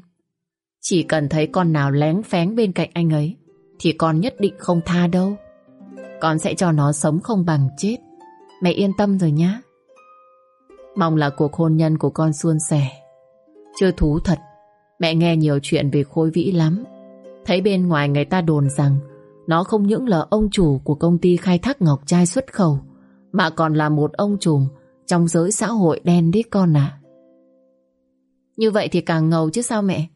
Chỉ cần thấy con nào lén phén bên cạnh anh ấy, Thì con nhất định không tha đâu. Con sẽ cho nó sống không bằng chết. Mẹ yên tâm rồi nhá. Mong là cuộc hôn nhân của con suôn sẻ. Chưa thú thật, Mẹ nghe nhiều chuyện về Khôi Vĩ lắm. Thấy bên ngoài người ta đồn rằng, Nó không những là ông chủ của công ty khai thác ngọc trai xuất khẩu, Mà còn là một ông trùm Trong giới xã hội đen đấy con à Như vậy thì càng ngầu chứ sao mẹ?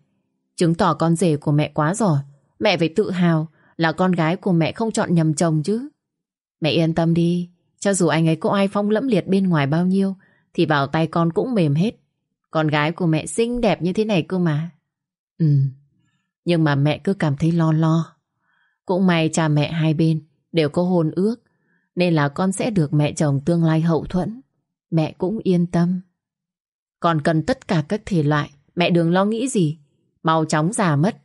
Chứng tỏ con rể của mẹ quá giỏi Mẹ phải tự hào Là con gái của mẹ không chọn nhầm chồng chứ Mẹ yên tâm đi Cho dù anh ấy có ai phong lẫm liệt bên ngoài bao nhiêu thì vào tay con cũng mềm hết. Con gái của mẹ xinh đẹp như thế này cơ mà. Ừ, nhưng mà mẹ cứ cảm thấy lo lo. Cũng may cha mẹ hai bên đều có hôn ước, nên là con sẽ được mẹ chồng tương lai hậu thuẫn. Mẹ cũng yên tâm. Còn cần tất cả các thể loại, mẹ đừng lo nghĩ gì. Mau chóng già mất.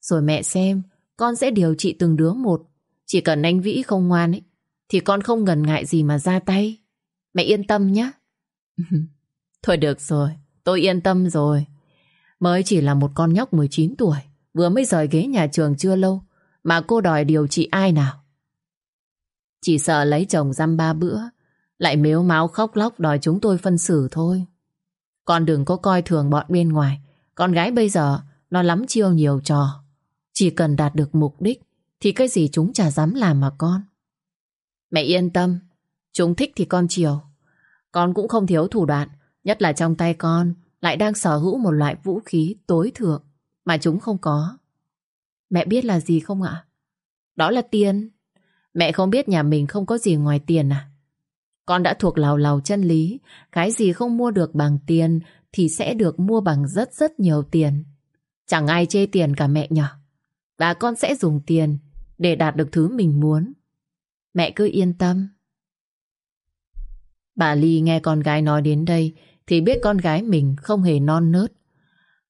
Rồi mẹ xem, con sẽ điều trị từng đứa một. Chỉ cần anh Vĩ không ngoan ấy, thì con không ngần ngại gì mà ra tay. Mẹ yên tâm nhé. Thôi được rồi, tôi yên tâm rồi. Mới chỉ là một con nhóc 19 tuổi, vừa mới rời ghế nhà trường chưa lâu, mà cô đòi điều trị ai nào. Chỉ sợ lấy chồng dăm ba bữa, lại mếu máu khóc lóc đòi chúng tôi phân xử thôi. Con đừng có coi thường bọn bên ngoài, con gái bây giờ nó lắm chiêu nhiều trò. Chỉ cần đạt được mục đích thì cái gì chúng chả dám làm mà con. Mẹ yên tâm, chúng thích thì con chiều. Con cũng không thiếu thủ đoạn, nhất là trong tay con lại đang sở hữu một loại vũ khí tối thượng mà chúng không có. Mẹ biết là gì không ạ? Đó là tiền. Mẹ không biết nhà mình không có gì ngoài tiền à? Con đã thuộc lào lào chân lý. Cái gì không mua được bằng tiền thì sẽ được mua bằng rất rất nhiều tiền. Chẳng ai chê tiền cả mẹ nhở. Và con sẽ dùng tiền để đạt được thứ mình muốn. Mẹ cứ yên tâm. Bà Ly nghe con gái nói đến đây thì biết con gái mình không hề non nớt.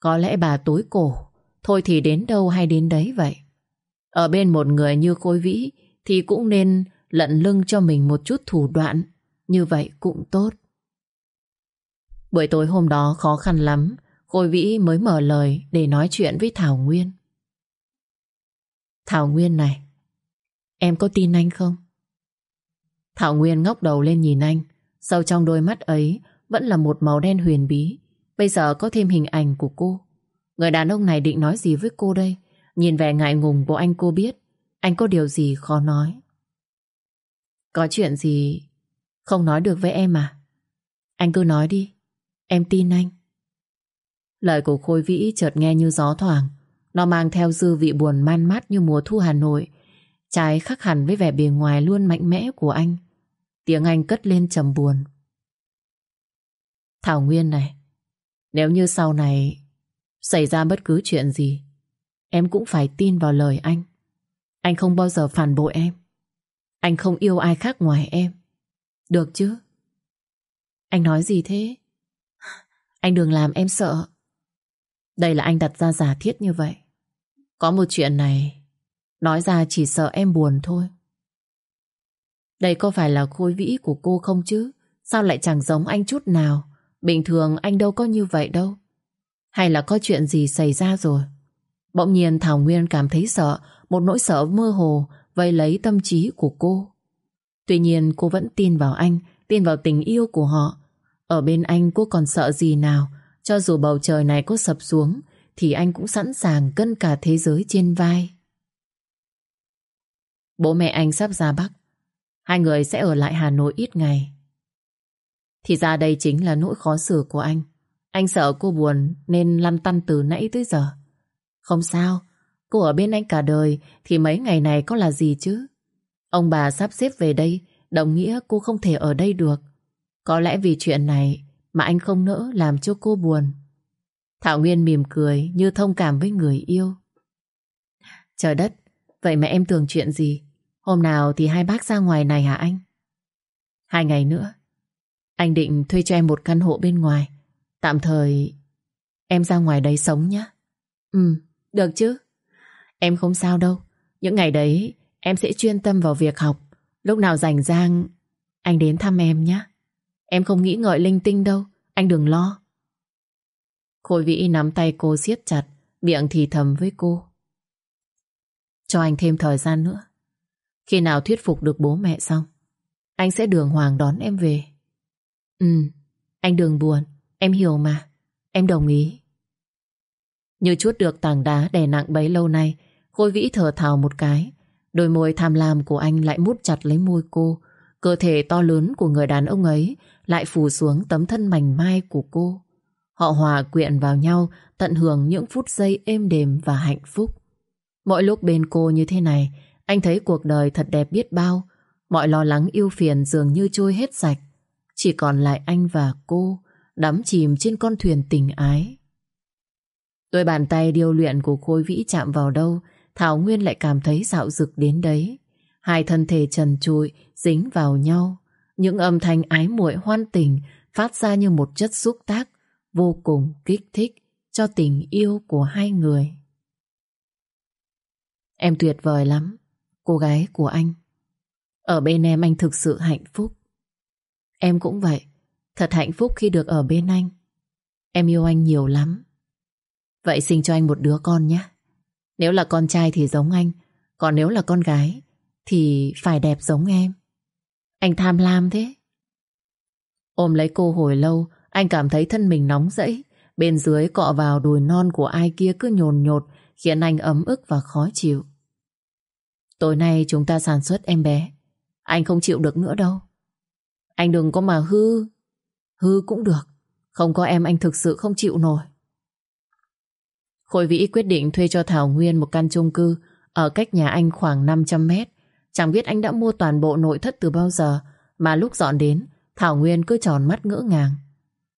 Có lẽ bà tối cổ, thôi thì đến đâu hay đến đấy vậy. Ở bên một người như Khôi Vĩ thì cũng nên lận lưng cho mình một chút thủ đoạn, như vậy cũng tốt. Buổi tối hôm đó khó khăn lắm, Khôi Vĩ mới mở lời để nói chuyện với Thảo Nguyên. Thảo Nguyên này, em có tin anh không? Thảo Nguyên ngóc đầu lên nhìn anh, sâu trong đôi mắt ấy vẫn là một màu đen huyền bí. Bây giờ có thêm hình ảnh của cô. Người đàn ông này định nói gì với cô đây? Nhìn vẻ ngại ngùng của anh cô biết anh có điều gì khó nói. Có chuyện gì không nói được với em à? Anh cứ nói đi. Em tin anh. Lời của Khôi Vĩ chợt nghe như gió thoảng. Nó mang theo dư vị buồn man mát như mùa thu Hà Nội. Trái khắc hẳn với vẻ bề ngoài luôn mạnh mẽ của anh. Tiếng Anh cất lên trầm buồn. Thảo Nguyên này, nếu như sau này xảy ra bất cứ chuyện gì, em cũng phải tin vào lời anh. Anh không bao giờ phản bội em. Anh không yêu ai khác ngoài em. Được chứ? Anh nói gì thế? Anh đừng làm em sợ. Đây là anh đặt ra giả thiết như vậy. Có một chuyện này, nói ra chỉ sợ em buồn thôi. Đây có phải là khối vĩ của cô không chứ? Sao lại chẳng giống anh chút nào? Bình thường anh đâu có như vậy đâu. Hay là có chuyện gì xảy ra rồi? Bỗng nhiên Thảo Nguyên cảm thấy sợ, một nỗi sợ mơ hồ vây lấy tâm trí của cô. Tuy nhiên cô vẫn tin vào anh, tin vào tình yêu của họ. Ở bên anh cô còn sợ gì nào, cho dù bầu trời này có sập xuống, thì anh cũng sẵn sàng cân cả thế giới trên vai. Bố mẹ anh sắp ra Bắc, hai người sẽ ở lại Hà Nội ít ngày. Thì ra đây chính là nỗi khó xử của anh. Anh sợ cô buồn nên lăn tăn từ nãy tới giờ. Không sao, cô ở bên anh cả đời thì mấy ngày này có là gì chứ? Ông bà sắp xếp về đây, đồng nghĩa cô không thể ở đây được. Có lẽ vì chuyện này mà anh không nỡ làm cho cô buồn. Thảo Nguyên mỉm cười như thông cảm với người yêu. Trời đất, vậy mà em tưởng chuyện gì? Hôm nào thì hai bác ra ngoài này hả anh? Hai ngày nữa, anh định thuê cho em một căn hộ bên ngoài. Tạm thời em ra ngoài đấy sống nhé. Ừ, được chứ. Em không sao đâu. Những ngày đấy em sẽ chuyên tâm vào việc học. Lúc nào rảnh rang anh đến thăm em nhé. Em không nghĩ ngợi linh tinh đâu. Anh đừng lo. Khôi vĩ nắm tay cô siết chặt, miệng thì thầm với cô. Cho anh thêm thời gian nữa. Khi nào thuyết phục được bố mẹ xong, anh sẽ đường hoàng đón em về. Ừ, anh đừng buồn, em hiểu mà, em đồng ý. Như chút được tảng đá đè nặng bấy lâu nay, Khôi Vĩ thở thào một cái. Đôi môi tham lam của anh lại mút chặt lấy môi cô. Cơ thể to lớn của người đàn ông ấy lại phủ xuống tấm thân mảnh mai của cô. Họ hòa quyện vào nhau, tận hưởng những phút giây êm đềm và hạnh phúc. Mỗi lúc bên cô như thế này, anh thấy cuộc đời thật đẹp biết bao. Mọi lo lắng yêu phiền dường như trôi hết sạch. Chỉ còn lại anh và cô, đắm chìm trên con thuyền tình ái. Đôi bàn tay điêu luyện của Khôi Vĩ chạm vào đâu, Thảo Nguyên lại cảm thấy dạo dực đến đấy. Hai thân thể trần trụi, dính vào nhau. Những âm thanh ái muội hoan tình phát ra như một chất xúc tác vô cùng kích thích cho tình yêu của hai người. Em tuyệt vời lắm, cô gái của anh. Ở bên em anh thực sự hạnh phúc. Em cũng vậy, thật hạnh phúc khi được ở bên anh. Em yêu anh nhiều lắm. Vậy sinh cho anh một đứa con nhé. Nếu là con trai thì giống anh, còn nếu là con gái thì phải đẹp giống em. Anh tham lam thế. Ôm lấy cô hồi lâu, anh cảm thấy thân mình nóng rẫy. Bên dưới cọ vào đùi non của ai kia cứ nhồn nhột, khiến anh ấm ức và khó chịu. Tối nay chúng ta sản xuất em bé. Anh không chịu được nữa đâu. Anh đừng có mà hư. Hư cũng được. Không có em anh thực sự không chịu nổi. Khôi Vĩ quyết định thuê cho Thảo Nguyên một căn chung cư ở cách nhà anh khoảng 500 mét. Chẳng biết anh đã mua toàn bộ nội thất từ bao giờ mà lúc dọn đến Thảo Nguyên cứ tròn mắt ngỡ ngàng.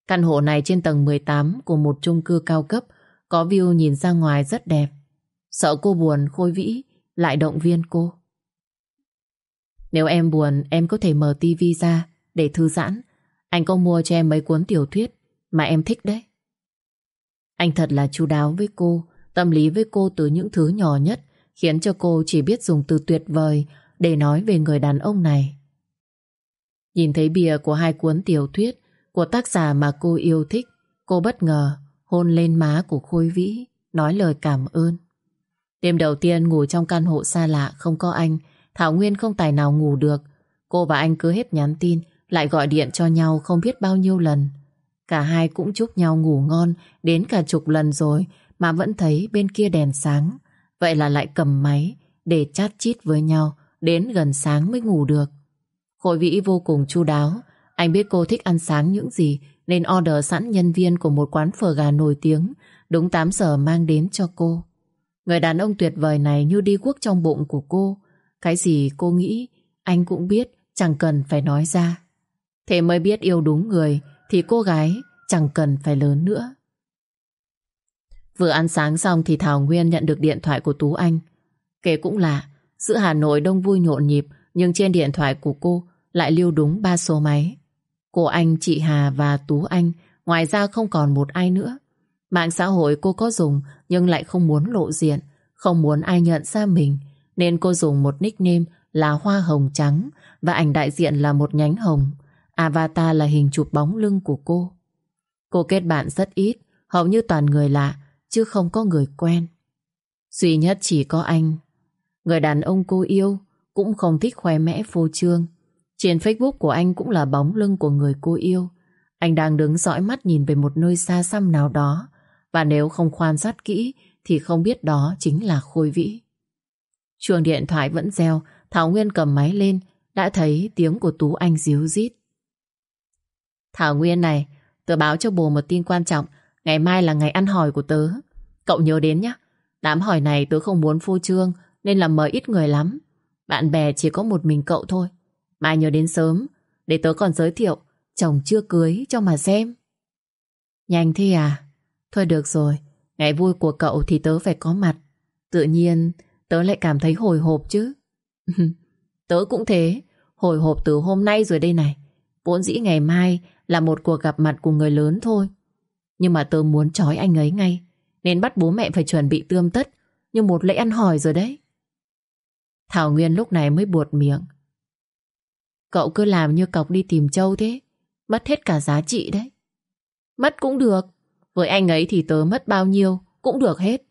Căn hộ này trên tầng 18 của một chung cư cao cấp có view nhìn ra ngoài rất đẹp. Sợ cô buồn Khôi Vĩ lại động viên cô. Nếu em buồn em có thể mở tivi ra để thư giãn. Anh có mua cho em mấy cuốn tiểu thuyết mà em thích đấy. Anh thật là chu đáo với cô, tâm lý với cô từ những thứ nhỏ nhất khiến cho cô chỉ biết dùng từ tuyệt vời để nói về người đàn ông này. Nhìn thấy bìa của hai cuốn tiểu thuyết của tác giả mà cô yêu thích, cô bất ngờ hôn lên má của Khôi Vĩ, nói lời cảm ơn. Đêm đầu tiên ngủ trong căn hộ xa lạ không có anh, Thảo Nguyên không tài nào ngủ được. Cô và anh cứ hết nhắn tin, lại gọi điện cho nhau không biết bao nhiêu lần. Cả hai cũng chúc nhau ngủ ngon đến cả chục lần rồi mà vẫn thấy bên kia đèn sáng. Vậy là lại cầm máy để chat chít với nhau đến gần sáng mới ngủ được. Khôi Vĩ vô cùng chu đáo. Anh biết cô thích ăn sáng những gì nên order sẵn nhân viên của một quán phở gà nổi tiếng đúng 8 giờ mang đến cho cô. Người đàn ông tuyệt vời này như đi quốc trong bụng của cô. Cái gì cô nghĩ anh cũng biết chẳng cần phải nói ra. Thế mới biết yêu đúng người thì cô gái chẳng cần phải lớn nữa. Vừa ăn sáng xong thì Thảo Nguyên nhận được điện thoại của Tú Anh. Kể cũng lạ, giữa Hà Nội đông vui nhộn nhịp nhưng trên điện thoại của cô lại lưu đúng ba số máy. Cô Anh, chị Hà và Tú Anh ngoài ra không còn một ai nữa. Mạng xã hội cô có dùng nhưng lại không muốn lộ diện, không muốn ai nhận ra mình nên cô dùng một nickname là Hoa Hồng Trắng và ảnh đại diện là một nhánh hồng. Avatar là hình chụp bóng lưng của cô. Cô kết bạn rất ít, hầu như toàn người lạ, chứ không có người quen. Duy nhất chỉ có anh. Người đàn ông cô yêu cũng không thích khoe mẽ phô trương. Trên Facebook của anh cũng là bóng lưng của người cô yêu. Anh đang đứng dõi mắt nhìn về một nơi xa xăm nào đó. Và nếu không khoan sát kỹ thì không biết đó chính là Khôi Vĩ. Chuông điện thoại vẫn reo, Thảo Nguyên cầm máy lên, đã thấy tiếng của Tú Anh díu rít. Thảo Nguyên này, tớ báo cho bồ một tin quan trọng, ngày mai là ngày ăn hỏi của tớ. Cậu nhớ đến nhé, đám hỏi này tớ không muốn phô trương nên là mời ít người lắm. Bạn bè chỉ có một mình cậu thôi. Mai nhớ đến sớm, để tớ còn giới thiệu chồng chưa cưới cho mà xem. Nhanh thế à? Thôi được rồi, ngày vui của cậu thì tớ phải có mặt. Tự nhiên tớ lại cảm thấy hồi hộp chứ. tớ cũng thế, hồi hộp từ hôm nay rồi đây này. Vốn dĩ ngày mai là một cuộc gặp mặt của người lớn thôi. Nhưng mà tớ muốn trói anh ấy ngay, nên bắt bố mẹ phải chuẩn bị tươm tất như một lễ ăn hỏi rồi đấy. Thảo Nguyên lúc này mới buột miệng. Cậu cứ làm như cọc đi tìm châu thế, mất hết cả giá trị đấy. Mất cũng được, với anh ấy thì tớ mất bao nhiêu cũng được hết.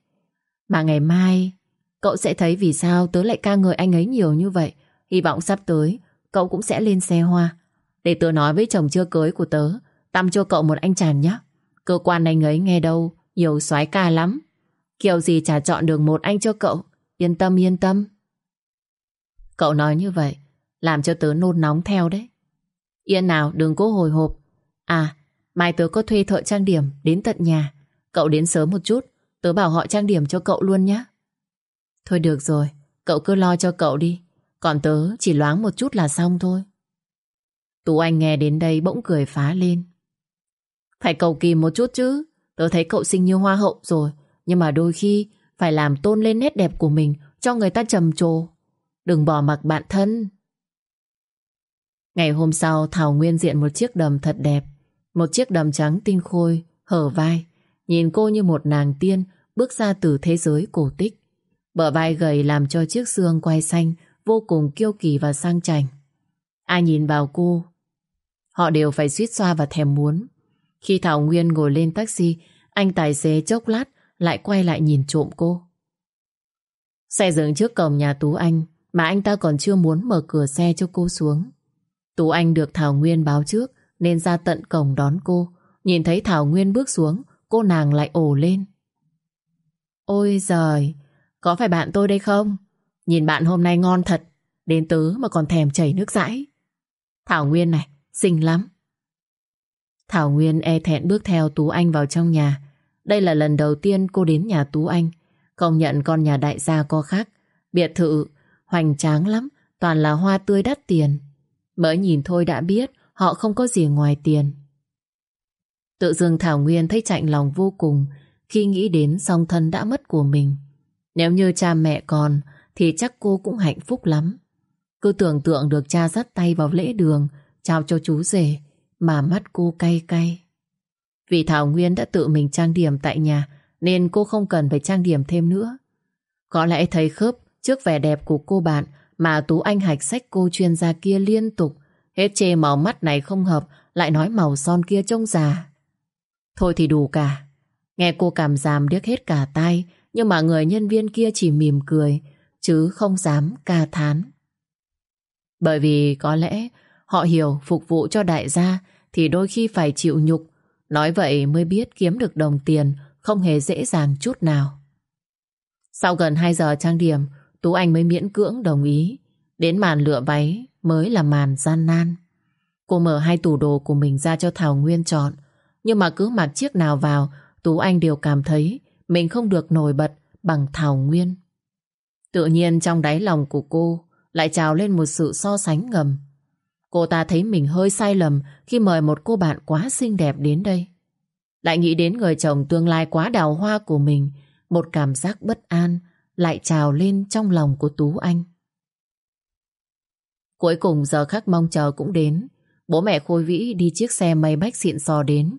Mà ngày mai cậu sẽ thấy vì sao tớ lại ca ngợi anh ấy nhiều như vậy. Hy vọng sắp tới cậu cũng sẽ lên xe hoa. Để tớ nói với chồng chưa cưới của tớ, tăm cho cậu một anh chàng nhé. Cơ quan anh ấy nghe đâu, nhiều soái ca lắm. Kiểu gì chả chọn được một anh cho cậu. Yên tâm yên tâm. Cậu nói như vậy, làm cho tớ nôn nóng theo đấy. Yên nào đừng cố hồi hộp. À, mai tớ có thuê thợ trang điểm đến tận nhà. Cậu đến sớm một chút, tớ bảo họ trang điểm cho cậu luôn nhé. Thôi được rồi, cậu cứ lo cho cậu đi. Còn tớ chỉ loáng một chút là xong thôi. Tú Anh nghe đến đây bỗng cười phá lên. Phải cầu kỳ một chút chứ. Tớ thấy cậu xinh như hoa hậu rồi. Nhưng mà đôi khi phải làm tôn lên nét đẹp của mình cho người ta trầm trồ. Đừng bỏ mặc bạn thân. Ngày hôm sau Thảo Nguyên diện một chiếc đầm thật đẹp. Một chiếc đầm trắng tinh khôi, hở vai. Nhìn cô như một nàng tiên bước ra từ thế giới cổ tích. Bờ vai gầy làm cho chiếc xương quay xanh vô cùng kiêu kỳ và sang chảnh. Ai nhìn vào cô, họ đều phải suýt xoa và thèm muốn. Khi Thảo Nguyên ngồi lên taxi, anh tài xế chốc lát lại quay lại nhìn trộm cô. Xe dừng trước cổng nhà Tú Anh mà anh ta còn chưa muốn mở cửa xe cho cô xuống. Tú Anh được Thảo Nguyên báo trước nên ra tận cổng đón cô. Nhìn thấy Thảo Nguyên bước xuống, cô nàng lại ồ lên. Ôi giời, có phải bạn tôi đây không? Nhìn bạn hôm nay ngon thật, đến tớ mà còn thèm chảy nước dãi. Thảo Nguyên này, xinh lắm. Thảo Nguyên e thẹn bước theo Tú Anh vào trong nhà. đây là lần đầu tiên cô đến nhà Tú Anh. Công nhận con nhà đại gia có khác. Biệt thự, hoành tráng lắm, toàn là hoa tươi đắt tiền. Mới nhìn thôi đã biết họ không có gì ngoài tiền. Tự dưng Thảo Nguyên thấy chạnh lòng vô cùng khi nghĩ đến song thân đã mất của mình. Nếu như cha mẹ còn thì chắc cô cũng hạnh phúc lắm. Cứ tưởng tượng được cha dắt tay vào lễ đường trao cho chú rể mà mắt cô cay cay. Vì Thảo Nguyên đã tự mình trang điểm tại nhà nên cô không cần phải trang điểm thêm nữa. Có lẽ thấy khớp trước vẻ đẹp của cô bạn mà Tú Anh hạch sách cô chuyên gia kia liên tục hết chê màu mắt này không hợp lại nói màu son kia trông già. Thôi thì đủ cả. Nghe cô cảm giảm điếc hết cả tay nhưng mà người nhân viên kia chỉ mỉm cười chứ không dám ca thán. Bởi vì có lẽ họ hiểu phục vụ cho đại gia thì đôi khi phải chịu nhục Nói vậy mới biết kiếm được đồng tiền không hề dễ dàng chút nào. Sau gần 2 giờ trang điểm, Tú Anh mới miễn cưỡng đồng ý. Đến màn lựa váy mới là màn gian nan. Cô mở hai tủ đồ của mình ra cho Thảo Nguyên chọn. Nhưng mà cứ mặc chiếc nào vào, Tú Anh đều cảm thấy mình không được nổi bật bằng Thảo Nguyên. Tự nhiên trong đáy lòng của cô lại trào lên một sự so sánh ngầm. Cô ta thấy mình hơi sai lầm khi mời một cô bạn quá xinh đẹp đến đây. Lại nghĩ đến người chồng tương lai quá đào hoa của mình, một cảm giác bất an lại trào lên trong lòng của Tú Anh. Cuối cùng giờ khắc mong chờ cũng đến. Bố mẹ Khôi Vĩ đi chiếc xe mây bách xịn sò đến.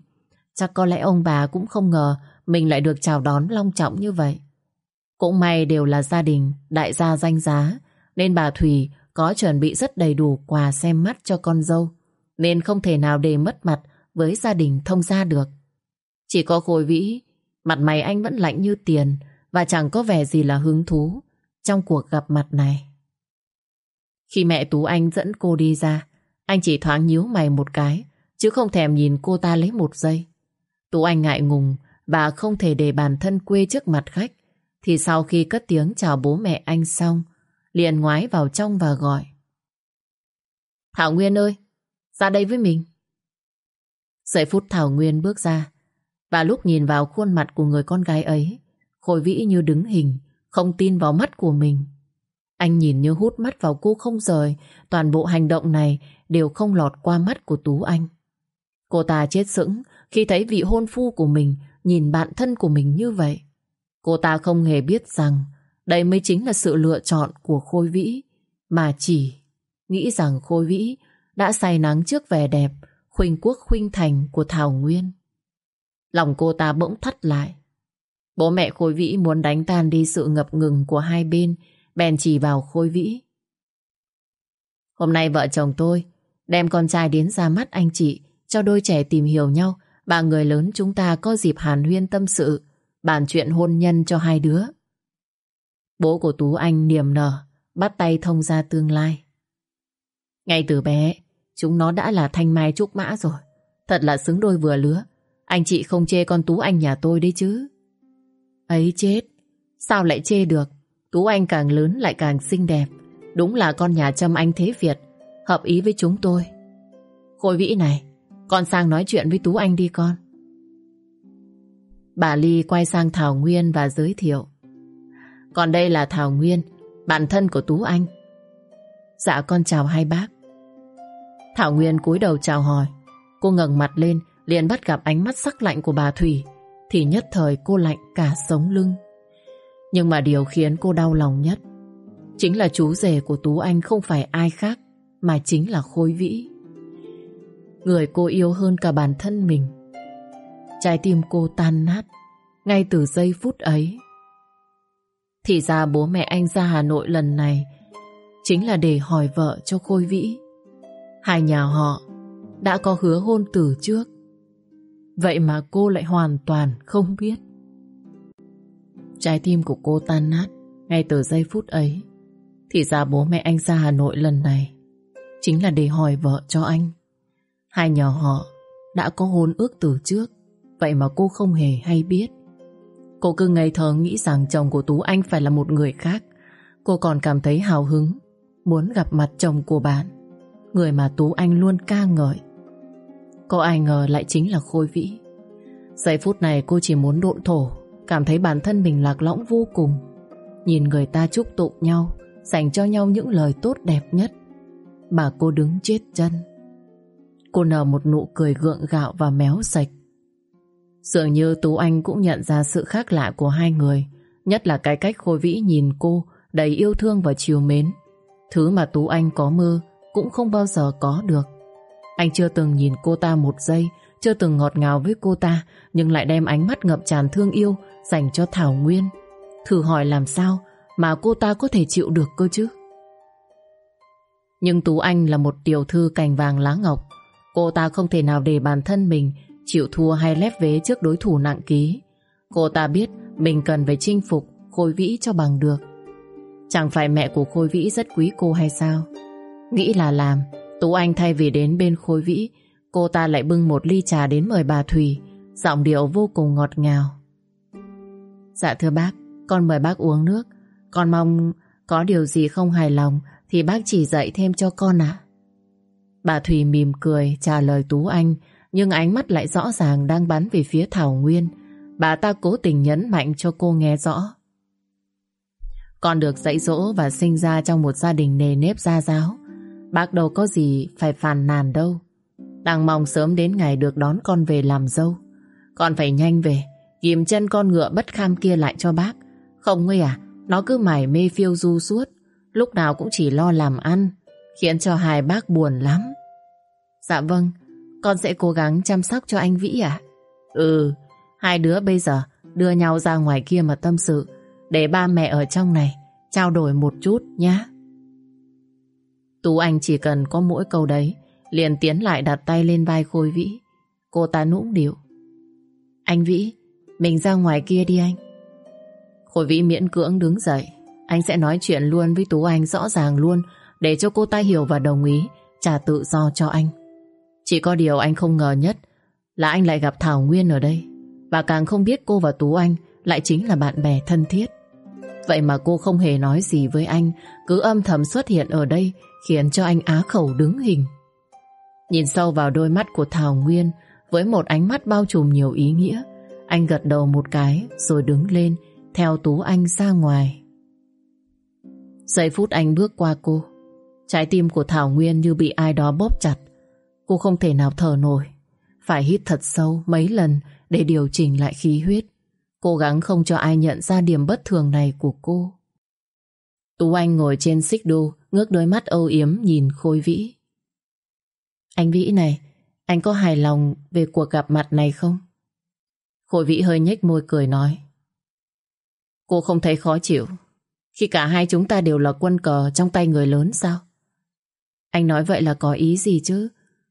Chắc có lẽ ông bà cũng không ngờ mình lại được chào đón long trọng như vậy. Cũng may đều là gia đình, đại gia danh giá, nên bà thủy có chuẩn bị rất đầy đủ quà xem mắt cho con dâu, nên không thể nào để mất mặt với gia đình thông gia được. Chỉ có Khôi Vĩ, mặt mày anh vẫn lạnh như tiền và chẳng có vẻ gì là hứng thú trong cuộc gặp mặt này. Khi mẹ Tú Anh dẫn cô đi ra, anh chỉ thoáng nhíu mày một cái, chứ không thèm nhìn cô ta lấy một giây. Tú Anh ngại ngùng và không thể để bản thân quê trước mặt khách, thì sau khi cất tiếng chào bố mẹ anh xong, liền ngoái vào trong và gọi. Thảo Nguyên ơi, ra đây với mình. Giây phút Thảo Nguyên bước ra, và lúc nhìn vào khuôn mặt của người con gái ấy, Khôi Vĩ như đứng hình, không tin vào mắt của mình. Anh nhìn như hút mắt vào cô không rời, toàn bộ hành động này đều không lọt qua mắt của Tú Anh. Cô ta chết sững khi thấy vị hôn phu của mình nhìn bạn thân của mình như vậy. Cô ta không hề biết rằng đây mới chính là sự lựa chọn của Khôi Vĩ, mà chỉ nghĩ rằng Khôi Vĩ đã say nắng trước vẻ đẹp, khuynh quốc khuynh thành của Thảo Nguyên. Lòng cô ta bỗng thắt lại. Bố mẹ Khôi Vĩ muốn đánh tan đi sự ngập ngừng của hai bên, bèn chỉ vào Khôi Vĩ. Hôm nay vợ chồng tôi đem con trai đến ra mắt anh chị cho đôi trẻ tìm hiểu nhau. bà người lớn chúng ta có dịp hàn huyên tâm sự, bàn chuyện hôn nhân cho hai đứa. Bố của Tú Anh niềm nở, bắt tay thông ra tương lai. Ngay từ bé, chúng nó đã là thanh mai trúc mã rồi. Thật là xứng đôi vừa lứa. Anh chị không chê con Tú Anh nhà tôi đấy chứ. Ấy chết, sao lại chê được? Tú Anh càng lớn lại càng xinh đẹp. Đúng là con nhà châm Anh Thế Việt, hợp ý với chúng tôi. Khôi Vĩ này, con sang nói chuyện với Tú Anh đi con. Bà Ly quay sang Thảo Nguyên và giới thiệu. Còn đây là Thảo Nguyên, bạn thân của Tú Anh. Dạ con chào hai bác. Thảo Nguyên cúi đầu chào hỏi. Cô ngẩng mặt lên, liền bắt gặp ánh mắt sắc lạnh của bà Thủy. Thì nhất thời cô lạnh cả sống lưng. Nhưng mà điều khiến cô đau lòng nhất chính là chú rể của Tú Anh không phải ai khác mà chính là Khôi Vĩ. Người cô yêu hơn cả bản thân mình. Trái tim cô tan nát ngay từ giây phút ấy. Thì ra bố mẹ anh ra Hà Nội lần này chính là để hỏi vợ cho Khôi Vĩ. Hai nhà họ đã có hứa hôn từ trước. Vậy mà cô lại hoàn toàn không biết. Trái tim của cô tan nát ngay từ giây phút ấy. Thì ra bố mẹ anh ra Hà Nội lần này chính là để hỏi vợ cho anh. Hai nhỏ họ đã có hôn ước từ trước, vậy mà cô không hề hay biết. Cô cứ ngây thơ nghĩ rằng chồng của Tú Anh phải là một người khác. Cô còn cảm thấy hào hứng, muốn gặp mặt chồng của bạn, người mà Tú Anh luôn ca ngợi. Có ai ngờ lại chính là Khôi Vĩ. Giây phút này cô chỉ muốn độn thổ, Cảm thấy bản thân mình lạc lõng vô cùng. Nhìn người ta chúc tụng nhau, Dành cho nhau những lời tốt đẹp nhất. Mà cô đứng chết chân. Cô nở một nụ cười gượng gạo và méo sạch. Dường như Tú Anh cũng nhận ra sự khác lạ của hai người, Nhất là cái cách Khôi Vĩ nhìn cô, Đầy yêu thương và chiều mến. Thứ mà Tú Anh có mơ Cũng không bao giờ có được. Anh chưa từng nhìn cô ta một giây Chưa từng ngọt ngào với cô ta Nhưng lại đem ánh mắt ngập tràn thương yêu Dành cho Thảo Nguyên Thử hỏi làm sao Mà cô ta có thể chịu được cơ chứ Nhưng Tú Anh là một tiểu thư cành vàng lá ngọc Cô ta không thể nào để bản thân mình chịu thua hay lép vế trước đối thủ nặng ký. Cô ta biết mình cần phải chinh phục Khôi Vĩ cho bằng được. Chẳng phải mẹ của Khôi Vĩ rất quý cô hay sao? Nghĩ là làm, Tú Anh thay vì đến bên khối Vĩ, cô ta lại bưng một ly trà đến mời bà Thùy, giọng điệu vô cùng ngọt ngào. Dạ thưa bác, con mời bác uống nước. Con mong có điều gì không hài lòng thì bác chỉ dạy thêm cho con ạ. Bà Thùy mỉm cười trả lời Tú Anh nhưng ánh mắt lại rõ ràng đang bắn về phía Thảo Nguyên. Bà ta cố tình nhấn mạnh cho cô nghe rõ. Con được dạy dỗ và sinh ra trong một gia đình nề nếp gia giáo. Bác đâu có gì phải phàn nàn đâu. Đang mong sớm đến ngày được đón con về làm dâu. Con phải nhanh về, ghim chân con ngựa bất kham kia lại cho bác. Không nguy à, nó cứ mải mê phiêu du suốt. Lúc nào cũng chỉ lo làm ăn, khiến cho hai bác buồn lắm. Dạ vâng, con sẽ cố gắng chăm sóc cho anh Vĩ à? Ừ, hai đứa bây giờ đưa nhau ra ngoài kia mà tâm sự, để ba mẹ ở trong này trao đổi một chút nhé. Tú Anh chỉ cần có mỗi câu đấy, liền tiến lại đặt tay lên vai Khôi Vĩ. Cô ta nũng điệu. Anh Vĩ, mình ra ngoài kia đi anh. Khôi Vĩ miễn cưỡng đứng dậy. Anh sẽ nói chuyện luôn với Tú Anh rõ ràng luôn để cho cô ta hiểu và đồng ý trả tự do cho anh. Chỉ có điều anh không ngờ nhất là anh lại gặp Thảo Nguyên ở đây và càng không biết cô và Tú Anh lại chính là bạn bè thân thiết. Vậy mà cô không hề nói gì với anh cứ âm thầm xuất hiện ở đây khiến cho anh á khẩu đứng hình. Nhìn sâu vào đôi mắt của Thảo Nguyên, với một ánh mắt bao trùm nhiều ý nghĩa, anh gật đầu một cái rồi đứng lên, theo Tú Anh ra ngoài. Giây phút anh bước qua cô, Trái tim của Thảo Nguyên như bị ai đó bóp chặt Cô không thể nào thở nổi, Phải hít thật sâu mấy lần Để điều chỉnh lại khí huyết Cố gắng không cho ai nhận ra điểm bất thường này của cô Tú Anh ngồi trên xích đu Ngước đôi mắt âu yếm nhìn Khôi Vĩ Anh Vĩ này Anh có hài lòng về cuộc gặp mặt này không? Khôi Vĩ hơi nhếch môi cười nói Cô không thấy khó chịu Khi cả hai chúng ta đều là quân cờ Trong tay người lớn sao? Anh nói vậy là có ý gì chứ?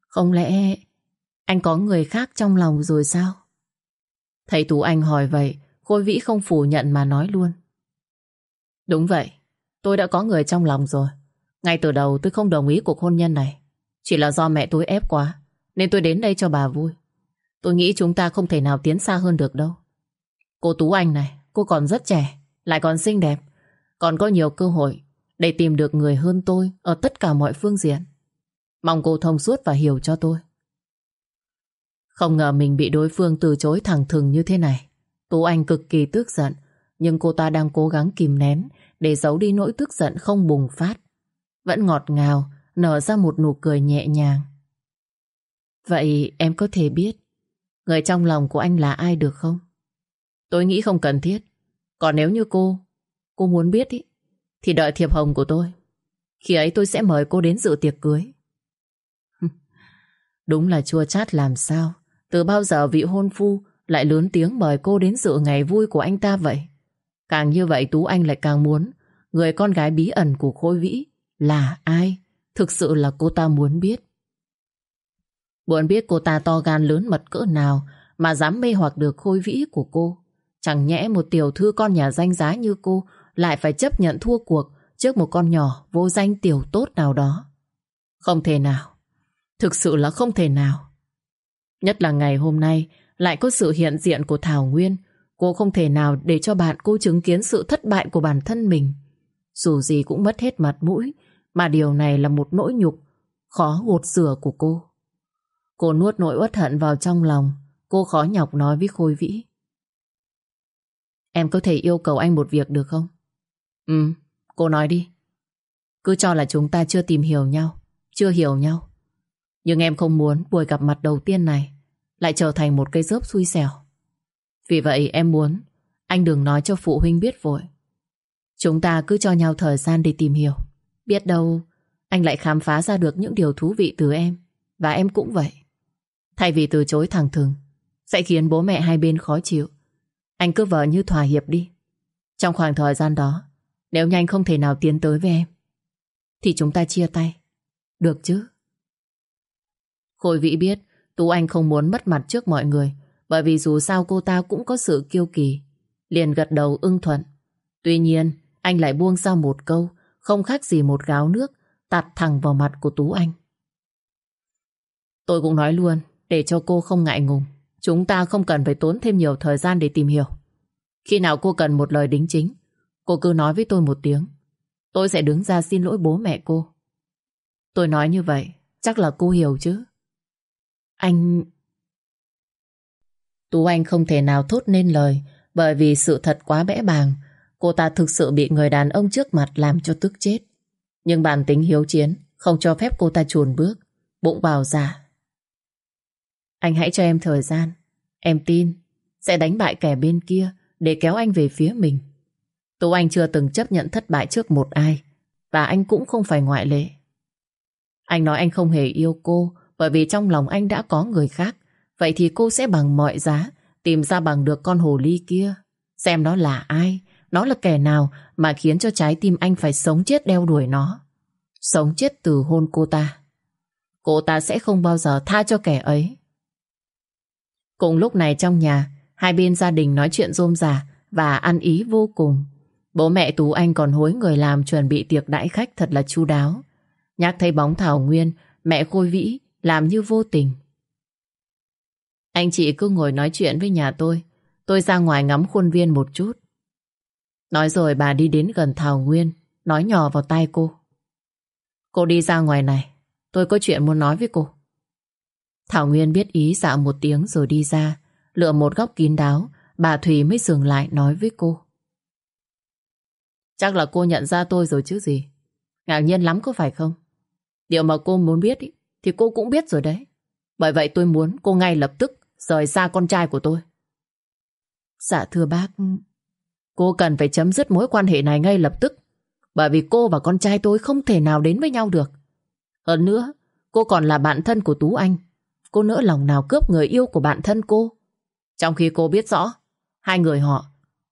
Không lẽ anh có người khác trong lòng rồi sao? Thầy Tú Anh hỏi vậy, Khôi Vĩ không phủ nhận mà nói luôn. Đúng vậy, tôi đã có người trong lòng rồi. Ngay từ đầu tôi không đồng ý cuộc hôn nhân này. Chỉ là do mẹ tôi ép quá, nên tôi đến đây cho bà vui. Tôi nghĩ chúng ta không thể nào tiến xa hơn được đâu. Cô Tú Anh này, cô còn rất trẻ, lại còn xinh đẹp, còn có nhiều cơ hội để tìm được người hơn tôi ở tất cả mọi phương diện. Mong cô thông suốt và hiểu cho tôi. Không ngờ mình bị đối phương từ chối thẳng thừng như thế này. Tú Anh cực kỳ tức giận, nhưng cô ta đang cố gắng kìm nén để giấu đi nỗi tức giận không bùng phát. Vẫn ngọt ngào, nở ra một nụ cười nhẹ nhàng. Vậy em có thể biết người trong lòng của anh là ai được không? Tôi nghĩ không cần thiết. Còn nếu như cô, cô muốn biết ý, thì đợi thiệp hồng của tôi. Khi ấy tôi sẽ mời cô đến dự tiệc cưới. Đúng là chua chát làm sao. Từ bao giờ vị hôn phu lại lớn tiếng mời cô đến dự ngày vui của anh ta vậy? Càng như vậy Tú Anh lại càng muốn người con gái bí ẩn của Khôi Vĩ là ai? Thực sự là cô ta muốn biết. Muốn biết cô ta to gan lớn mật cỡ nào mà dám mê hoặc được Khôi Vĩ của cô. Chẳng nhẽ một tiểu thư con nhà danh giá như cô lại phải chấp nhận thua cuộc trước một con nhỏ vô danh tiểu tốt nào đó. Không thể nào. Thực sự là không thể nào. Nhất là ngày hôm nay lại có sự hiện diện của Thảo Nguyên. Cô không thể nào để cho bạn cô chứng kiến sự thất bại của bản thân mình. Dù gì cũng mất hết mặt mũi, mà điều này là một nỗi nhục, khó gột rửa của cô. Cô nuốt nỗi uất hận vào trong lòng. Cô khó nhọc nói với Khôi Vĩ. Em có thể yêu cầu anh một việc được không? Ừ, cô nói đi. Cứ cho là chúng ta chưa tìm hiểu nhau, chưa hiểu nhau. Nhưng em không muốn buổi gặp mặt đầu tiên này lại trở thành một cây rớp xui xẻo. Vì vậy em muốn anh đừng nói cho phụ huynh biết vội. Chúng ta cứ cho nhau thời gian để tìm hiểu. Biết đâu anh lại khám phá ra được những điều thú vị từ em. Và em cũng vậy. Thay vì từ chối thẳng thừng sẽ khiến bố mẹ hai bên khó chịu. Anh cứ vờ như thỏa hiệp đi. Trong khoảng thời gian đó, nếu nhanh không thể nào tiến tới với em, thì chúng ta chia tay. Được chứ? Khôi Vĩ biết Tú Anh không muốn mất mặt trước mọi người bởi vì dù sao cô ta cũng có sự kiêu kỳ. Liền gật đầu ưng thuận. Tuy nhiên, anh lại buông ra một câu không khác gì một gáo nước tạt thẳng vào mặt của Tú Anh. Tôi cũng nói luôn để cho cô không ngại ngùng. Chúng ta không cần phải tốn thêm nhiều thời gian để tìm hiểu. Khi nào cô cần một lời đính chính, cô cứ nói với tôi một tiếng. Tôi sẽ đứng ra xin lỗi bố mẹ cô. Tôi nói như vậy, chắc là cô hiểu chứ. Anh... Tú Anh không thể nào thốt nên lời bởi vì sự thật quá bẽ bàng. Cô ta thực sự bị người đàn ông trước mặt làm cho tức chết. Nhưng bản tính hiếu chiến không cho phép cô ta chuồn bước, bụng vào giả. Dạ. Anh hãy cho em thời gian. Em tin sẽ đánh bại kẻ bên kia để kéo anh về phía mình. Tú Anh chưa từng chấp nhận thất bại trước một ai và anh cũng không phải ngoại lệ. Anh nói anh không hề yêu cô bởi vì trong lòng anh đã có người khác. Vậy thì cô sẽ bằng mọi giá tìm ra bằng được con hồ ly kia. Xem nó là ai, nó là kẻ nào mà khiến cho trái tim anh phải sống chết đeo đuổi nó. Sống chết từ hôn cô ta. Cô ta sẽ không bao giờ tha cho kẻ ấy. Cùng lúc này trong nhà, hai bên gia đình nói chuyện rôm rả và ăn ý vô cùng. Bố mẹ Tú Anh còn hối người làm chuẩn bị tiệc đãi khách thật là chu đáo. Nhắc thấy bóng Thảo Nguyên, mẹ Khôi Vĩ làm như vô tình. Anh chị cứ ngồi nói chuyện với nhà tôi. Tôi ra ngoài ngắm khuôn viên một chút. Nói rồi bà đi đến gần Thảo Nguyên, nói nhỏ vào tai cô. Cô đi ra ngoài này, tôi có chuyện muốn nói với cô. Thảo Nguyên biết ý dạ một tiếng rồi đi ra, lựa một góc kín đáo, bà Thùy mới dừng lại nói với cô. Chắc là cô nhận ra tôi rồi chứ gì. Ngạc nhiên lắm có phải không? Điều mà cô muốn biết ý, thì cô cũng biết rồi đấy. Bởi vậy tôi muốn cô ngay lập tức rời xa con trai của tôi. Dạ thưa bác, cô cần phải chấm dứt mối quan hệ này ngay lập tức. Bởi vì cô và con trai tôi không thể nào đến với nhau được. Hơn nữa, cô còn là bạn thân của Tú Anh. Cô nỡ lòng nào cướp người yêu của bạn thân cô. Trong khi cô biết rõ, hai người họ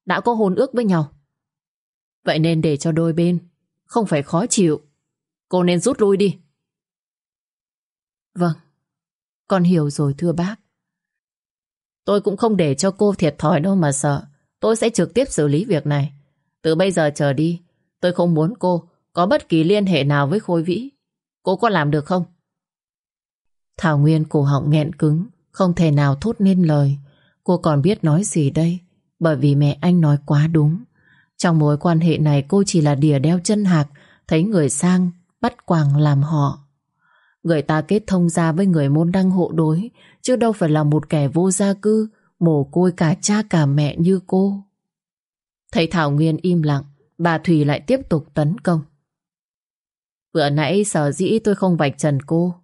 đã có hôn ước với nhau. Vậy nên để cho đôi bên không phải khó chịu, cô nên rút lui đi. Vâng, con hiểu rồi thưa bác. Tôi cũng không để cho cô thiệt thòi đâu mà sợ. Tôi sẽ trực tiếp xử lý việc này. Từ bây giờ trở đi, tôi không muốn cô có bất kỳ liên hệ nào với Khôi Vĩ. Cô có làm được không? Thảo Nguyên cổ họng nghẹn cứng, không thể nào thốt nên lời. Cô còn biết nói gì đây, bởi vì mẹ anh nói quá đúng. Trong mối quan hệ này cô chỉ là đìa đeo chân hạc, thấy người sang, bắt quàng làm họ. Người ta kết thông gia với người môn đăng hộ đối, chứ đâu phải là một kẻ vô gia cư, mồ côi cả cha cả mẹ như cô. Thấy Thảo Nguyên im lặng, bà thủy lại tiếp tục tấn công. Vừa nãy sở dĩ tôi không vạch trần cô,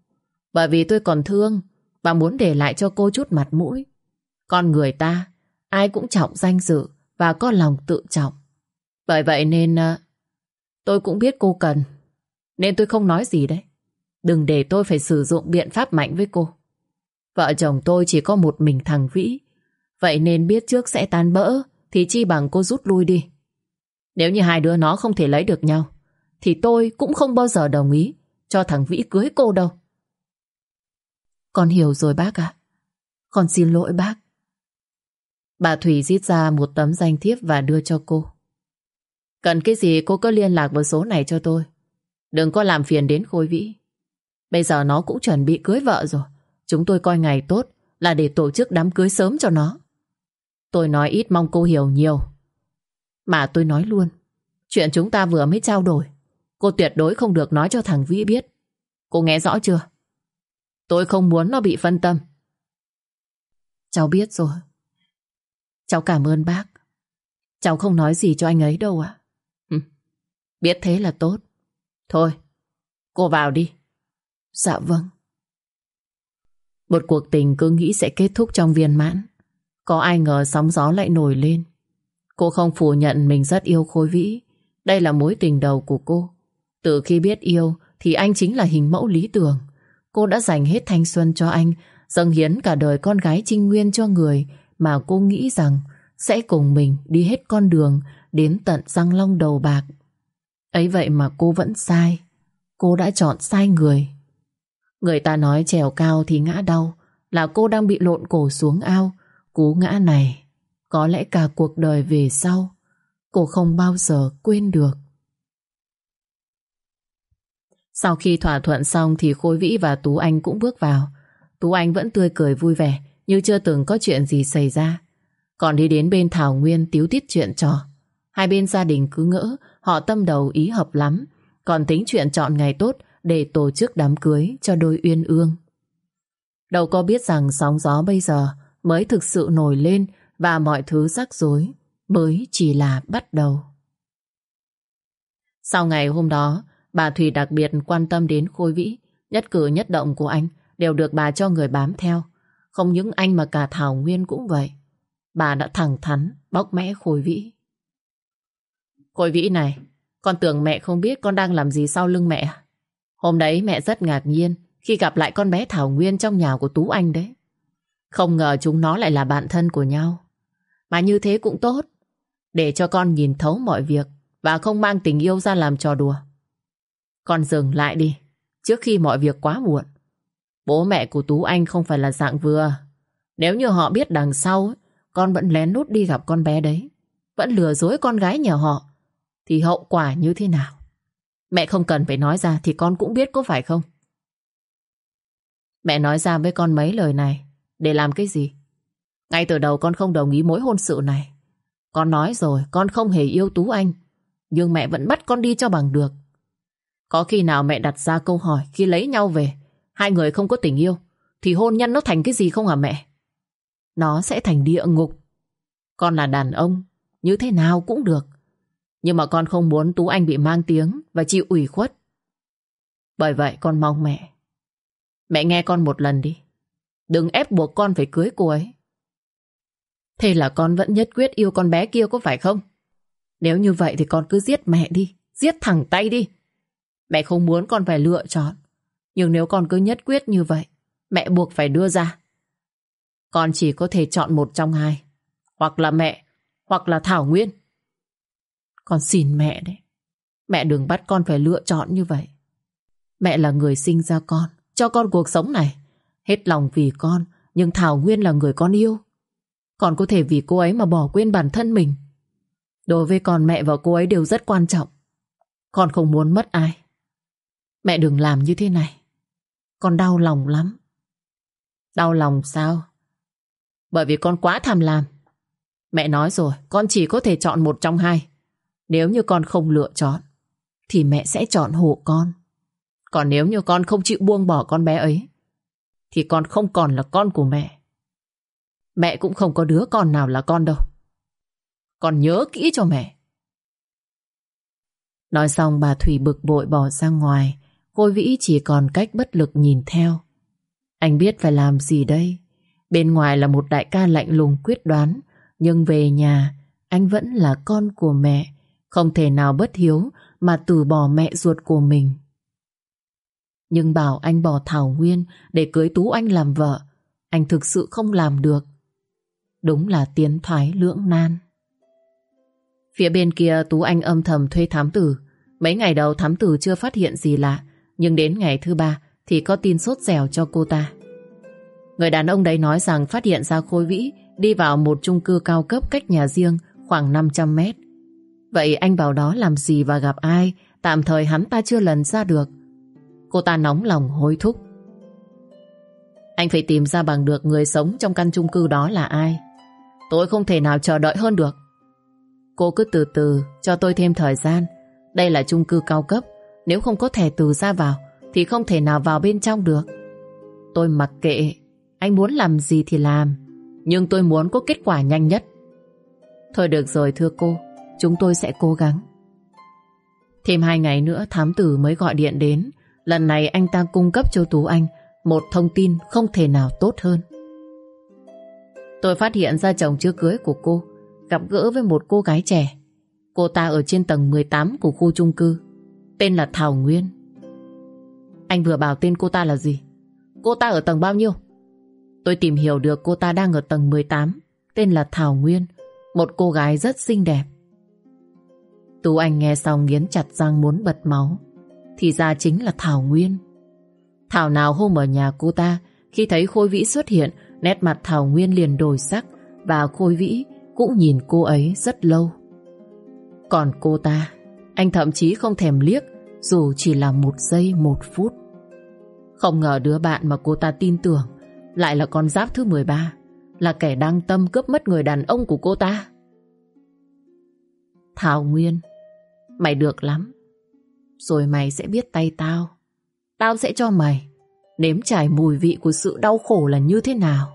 bởi vì tôi còn thương và muốn để lại cho cô chút mặt mũi. Con người ta, ai cũng trọng danh dự và có lòng tự trọng. Bởi vậy nên ờ, tôi cũng biết cô cần, nên tôi không nói gì đấy. Đừng để tôi phải sử dụng biện pháp mạnh với cô. Vợ chồng tôi chỉ có một mình thằng Vĩ. Vậy nên biết trước sẽ tan bỡ, thì chi bằng cô rút lui đi. Nếu như hai đứa nó không thể lấy được nhau, thì tôi cũng không bao giờ đồng ý cho thằng Vĩ cưới cô đâu. Con hiểu rồi, bác ạ. Con xin lỗi, bác. Bà Thủy rít ra một tấm danh thiếp và đưa cho cô. Cần cái gì cô cứ liên lạc với số này cho tôi. Đừng có làm phiền đến Khôi Vĩ. Bây giờ nó cũng chuẩn bị cưới vợ rồi. Chúng tôi coi ngày tốt là để tổ chức đám cưới sớm cho nó. Tôi nói ít mong cô hiểu nhiều. Mà tôi nói luôn, chuyện chúng ta vừa mới trao đổi, cô tuyệt đối không được nói cho thằng Vĩ biết. Cô nghe rõ chưa? Tôi không muốn nó bị phân tâm. Cháu biết rồi. Cháu cảm ơn bác. Cháu không nói gì cho anh ấy đâu ạ. biết thế là tốt. Thôi, cô vào đi. Dạ vâng. Một cuộc tình cứ nghĩ sẽ kết thúc trong viên mãn. Có ai ngờ sóng gió lại nổi lên. Cô không phủ nhận mình rất yêu Khôi Vĩ. Đây là mối tình đầu của cô. Từ khi biết yêu thì anh chính là hình mẫu lý tưởng. Cô đã dành hết thanh xuân cho anh, dâng hiến cả đời con gái trinh nguyên cho người mà cô nghĩ rằng sẽ cùng mình đi hết con đường đến tận răng long đầu bạc. Ấy vậy mà cô vẫn sai. Cô đã chọn sai người. Người ta nói trèo cao thì ngã đau, là cô đang bị lộn cổ xuống ao. Cú ngã này, có lẽ cả cuộc đời về sau, cô không bao giờ quên được. Sau khi thỏa thuận xong thì Khôi Vĩ và Tú Anh cũng bước vào. Tú Anh vẫn tươi cười vui vẻ như chưa từng có chuyện gì xảy ra. Còn đi đến bên Thảo Nguyên tiếu tiết chuyện trò. Hai bên gia đình cứ ngỡ họ tâm đầu ý hợp lắm. Còn tính chuyện chọn ngày tốt để tổ chức đám cưới cho đôi uyên ương. Đâu có biết rằng sóng gió bây giờ mới thực sự nổi lên và mọi thứ rắc rối mới chỉ là bắt đầu. Sau ngày hôm đó, bà Thùy đặc biệt quan tâm đến Khôi Vĩ, nhất cử nhất động của anh đều được bà cho người bám theo. Không những anh mà cả Thảo Nguyên cũng vậy. Bà đã thẳng thắn bóc mẽ Khôi Vĩ. Khôi Vĩ này, con tưởng mẹ không biết con đang làm gì sau lưng mẹ. À? Hôm đấy mẹ rất ngạc nhiên khi gặp lại con bé Thảo Nguyên trong nhà của Tú Anh đấy. Không ngờ chúng nó lại là bạn thân của nhau. Mà như thế cũng tốt, để cho con nhìn thấu mọi việc và không mang tình yêu ra làm trò đùa. Con dừng lại đi, trước khi mọi việc quá muộn. Bố mẹ của Tú Anh không phải là dạng vừa. Nếu như họ biết đằng sau, con vẫn lén nút đi gặp con bé đấy, vẫn lừa dối con gái nhà họ, thì hậu quả như thế nào? Mẹ không cần phải nói ra thì con cũng biết có phải không? Mẹ nói ra với con mấy lời này để làm cái gì? Ngay từ đầu con không đồng ý mối hôn sự này. Con nói rồi, con không hề yêu Tú Anh. Nhưng mẹ vẫn bắt con đi cho bằng được. Có khi nào mẹ đặt ra câu hỏi khi lấy nhau về, hai người không có tình yêu, thì hôn nhân nó thành cái gì không hả mẹ? Nó sẽ thành địa ngục. Con là đàn ông, như thế nào cũng được. Nhưng mà con không muốn Tú Anh bị mang tiếng và chịu ủy khuất. Bởi vậy con mong mẹ. Mẹ nghe con một lần đi. Đừng ép buộc con phải cưới cô ấy. Thế là con vẫn nhất quyết yêu con bé kia có phải không? Nếu như vậy thì con cứ giết mẹ đi. Giết thẳng tay đi. Mẹ không muốn con phải lựa chọn. Nhưng nếu con cứ nhất quyết như vậy, mẹ buộc phải đưa ra. Con chỉ có thể chọn một trong hai. Hoặc là mẹ, hoặc là Thảo Nguyên. Con xin mẹ đấy. Mẹ đừng bắt con phải lựa chọn như vậy. Mẹ là người sinh ra con, cho con cuộc sống này. Hết lòng vì con, nhưng Thảo Nguyên là người con yêu. Con có thể vì cô ấy mà bỏ quên bản thân mình. Đối với con mẹ và cô ấy đều rất quan trọng. Con không muốn mất ai. Mẹ đừng làm như thế này. Con đau lòng lắm. Đau lòng sao? Bởi vì con quá tham lam. Mẹ nói rồi, con chỉ có thể chọn một trong hai. Nếu như con không lựa chọn, thì mẹ sẽ chọn hộ con. Còn nếu như con không chịu buông bỏ con bé ấy, thì con không còn là con của mẹ. Mẹ cũng không có đứa con nào là con đâu. Con nhớ kỹ cho mẹ. Nói xong bà Thủy bực bội bỏ ra ngoài. Khôi Vĩ chỉ còn cách bất lực nhìn theo. Anh biết phải làm gì đây? Bên ngoài là một đại ca lạnh lùng quyết đoán. Nhưng về nhà, anh vẫn là con của mẹ. Không thể nào bất hiếu mà từ bỏ mẹ ruột của mình. Nhưng bảo anh bỏ Thảo Nguyên để cưới Tú Anh làm vợ, anh thực sự không làm được. Đúng là tiến thoái lưỡng nan. Phía bên kia Tú Anh âm thầm thuê thám tử. Mấy ngày đầu thám tử chưa phát hiện gì lạ, nhưng đến ngày thứ ba thì có tin sốt dẻo cho cô ta. Người đàn ông đấy nói rằng phát hiện ra Khôi Vĩ đi vào một chung cư cao cấp cách nhà riêng khoảng 500 mét. Vậy anh vào đó làm gì và gặp ai? Tạm thời hắn ta chưa lần ra được. Cô ta nóng lòng hối thúc. Anh phải tìm ra bằng được người sống trong căn chung cư đó là ai. Tôi không thể nào chờ đợi hơn được. Cô cứ từ từ cho tôi thêm thời gian. Đây là chung cư cao cấp. Nếu không có thẻ từ ra vào thì không thể nào vào bên trong được. Tôi mặc kệ. Anh muốn làm gì thì làm. Nhưng tôi muốn có kết quả nhanh nhất. Thôi được rồi thưa cô, chúng tôi sẽ cố gắng. Thêm hai ngày nữa, thám tử mới gọi điện đến. Lần này anh ta cung cấp cho Tú Anh một thông tin không thể nào tốt hơn. Tôi phát hiện ra chồng chưa cưới của cô, gặp gỡ với một cô gái trẻ. Cô ta ở trên tầng 18 của khu chung cư. Tên là Thảo Nguyên. Anh vừa bảo tên cô ta là gì? Cô ta ở tầng bao nhiêu? Tôi tìm hiểu được cô ta đang ở tầng 18. Tên là Thảo Nguyên. Một cô gái rất xinh đẹp. Tú Anh nghe xong nghiến chặt răng muốn bật máu. Thì ra chính là Thảo Nguyên. Thảo nào hôm ở nhà cô ta khi thấy Khôi Vĩ xuất hiện nét mặt Thảo Nguyên liền đổi sắc và Khôi Vĩ cũng nhìn cô ấy rất lâu. Còn cô ta, anh thậm chí không thèm liếc dù chỉ là một giây một phút. Không ngờ đứa bạn mà cô ta tin tưởng lại là con giáp thứ 13, là kẻ đang tâm cướp mất người đàn ông của cô ta. Thảo Nguyên, mày được lắm. Rồi mày sẽ biết tay tao. Tao sẽ cho mày nếm trải mùi vị của sự đau khổ là như thế nào.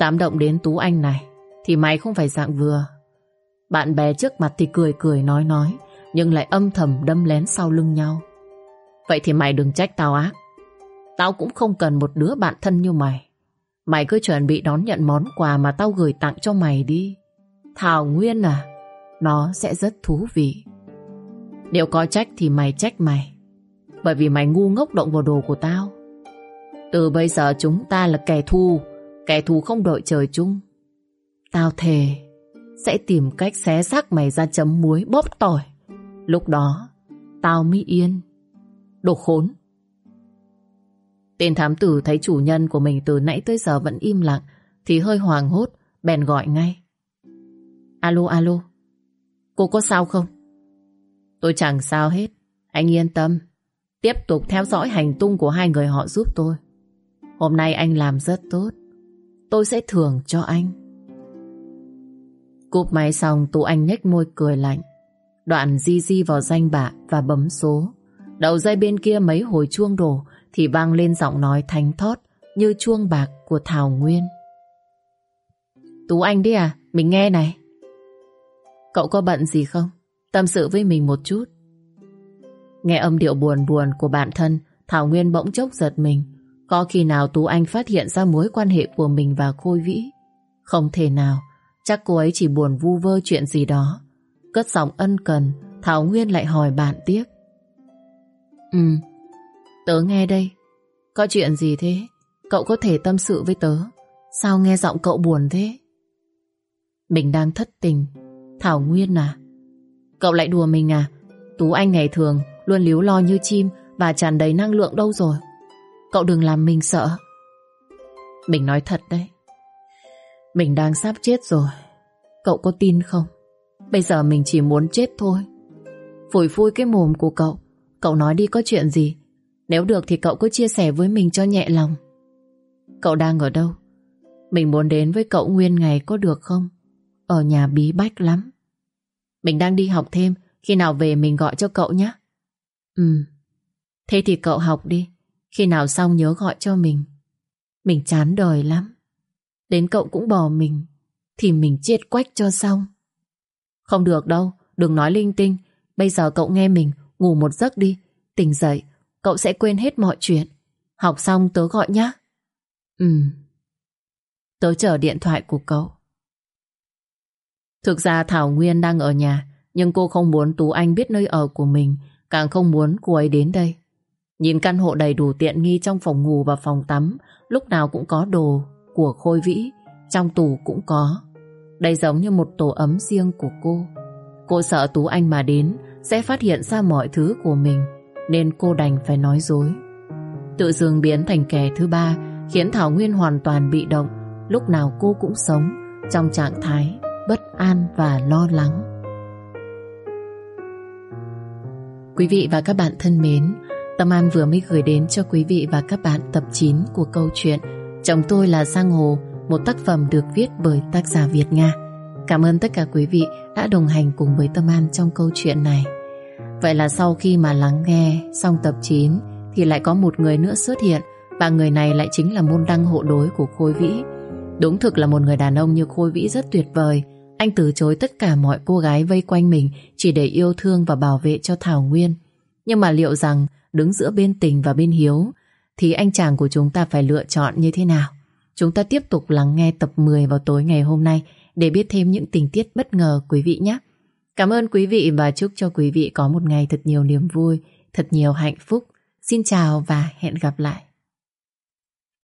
Dám động đến Tú Anh này thì mày không phải dạng vừa. Bạn bè trước mặt thì cười cười nói nói nhưng lại âm thầm đâm lén sau lưng nhau. Vậy thì mày đừng trách tao ác. Tao cũng không cần một đứa bạn thân như mày. Mày cứ chuẩn bị đón nhận món quà mà tao gửi tặng cho mày đi. Thảo Nguyên à, nó sẽ rất thú vị. Nếu có trách thì mày trách mày. Bởi vì mày ngu ngốc động vào đồ của tao. Từ bây giờ chúng ta là kẻ thù, kẻ thù không đội trời chung. Tao thề sẽ tìm cách xé xác mày ra chấm muối bóp tỏi. Lúc đó, tao mới yên. Đồ khốn. Tên thám tử thấy chủ nhân của mình từ nãy tới giờ vẫn im lặng thì hơi hoàng hốt, bèn gọi ngay. Alo, alo. Cô có sao không? Tôi chẳng sao hết. Anh yên tâm. Tiếp tục theo dõi hành tung của hai người họ giúp tôi. Hôm nay anh làm rất tốt. Tôi sẽ thưởng cho anh. Cúp máy xong Tú Anh nhếch môi cười lạnh. Đoạn di di vào danh bạ và bấm số. Đầu dây bên kia mấy hồi chuông đổ thì vang lên giọng nói thánh thót như chuông bạc của Thảo Nguyên. Tú Anh đi à? Mình nghe này. Cậu có bận gì không? Tâm sự với mình một chút. Nghe âm điệu buồn buồn của bạn thân, Thảo Nguyên bỗng chốc giật mình. Có khi nào Tú Anh phát hiện ra mối quan hệ của mình và Khôi Vĩ? Không thể nào. Chắc cô ấy chỉ buồn vu vơ chuyện gì đó. Cất giọng ân cần, Thảo Nguyên lại hỏi bạn tiếp. Ừ, tớ nghe đây. Có chuyện gì thế? Cậu có thể tâm sự với tớ. Sao nghe giọng cậu buồn thế? Mình đang thất tình. Thảo Nguyên à? Cậu lại đùa mình à? Tú Anh ngày thường luôn líu lo như chim và tràn đầy năng lượng đâu rồi. Cậu đừng làm mình sợ. Mình nói thật đấy. Mình đang sắp chết rồi. Cậu có tin không? Bây giờ mình chỉ muốn chết thôi. Phủi phui cái mồm của cậu. Cậu nói đi có chuyện gì. Nếu được thì cậu cứ chia sẻ với mình cho nhẹ lòng. Cậu đang ở đâu? Mình muốn đến với cậu nguyên ngày có được không? Ở nhà bí bách lắm. Mình đang đi học thêm. Khi nào về mình gọi cho cậu nhé. Ừ. Thế thì cậu học đi. Khi nào xong nhớ gọi cho mình. Mình chán đời lắm. Đến cậu cũng bỏ mình. Thì mình chết quách cho xong. Không được đâu. Đừng nói linh tinh. Bây giờ cậu nghe mình, ngủ một giấc đi. Tỉnh dậy. Cậu sẽ quên hết mọi chuyện. Học xong tớ gọi nhá. Ừ. Tớ chờ điện thoại của cậu. Thực ra Thảo Nguyên đang ở nhà, nhưng cô không muốn Tú Anh biết nơi ở của mình, Càng không muốn cô ấy đến đây. Nhìn căn hộ đầy đủ tiện nghi trong phòng ngủ và phòng tắm, Lúc nào cũng có đồ của Khôi Vĩ, Trong tủ cũng có. Đây giống như một tổ ấm riêng của cô. Cô sợ Tú Anh mà đến, Sẽ phát hiện ra mọi thứ của mình, Nên cô đành phải nói dối. Tự dưng biến thành kẻ thứ ba, Khiến Thảo Nguyên hoàn toàn bị động, Lúc nào cô cũng sống Trong trạng thái bất an và lo lắng Quý vị và các bạn thân mến, Tâm An vừa mới gửi đến cho quý vị và các bạn tập 9 của câu chuyện Chồng tôi là Giang Hồ, một tác phẩm được viết bởi tác giả Việt Nga. Cảm ơn tất cả quý vị đã đồng hành cùng với Tâm An trong câu chuyện này. Vậy là sau khi mà lắng nghe xong tập 9 thì lại có một người nữa xuất hiện và người này lại chính là môn đăng hộ đối của Khôi Vĩ. Đúng thực là một người đàn ông như Khôi Vĩ rất tuyệt vời. Anh từ chối tất cả mọi cô gái vây quanh mình chỉ để yêu thương và bảo vệ cho Thảo Nguyên. Nhưng mà liệu rằng đứng giữa bên tình và bên hiếu thì anh chàng của chúng ta phải lựa chọn như thế nào? Chúng ta tiếp tục lắng nghe tập 10 vào tối ngày hôm nay để biết thêm những tình tiết bất ngờ quý vị nhé. Cảm ơn quý vị và chúc cho quý vị có một ngày thật nhiều niềm vui, thật nhiều hạnh phúc. Xin chào và hẹn gặp lại.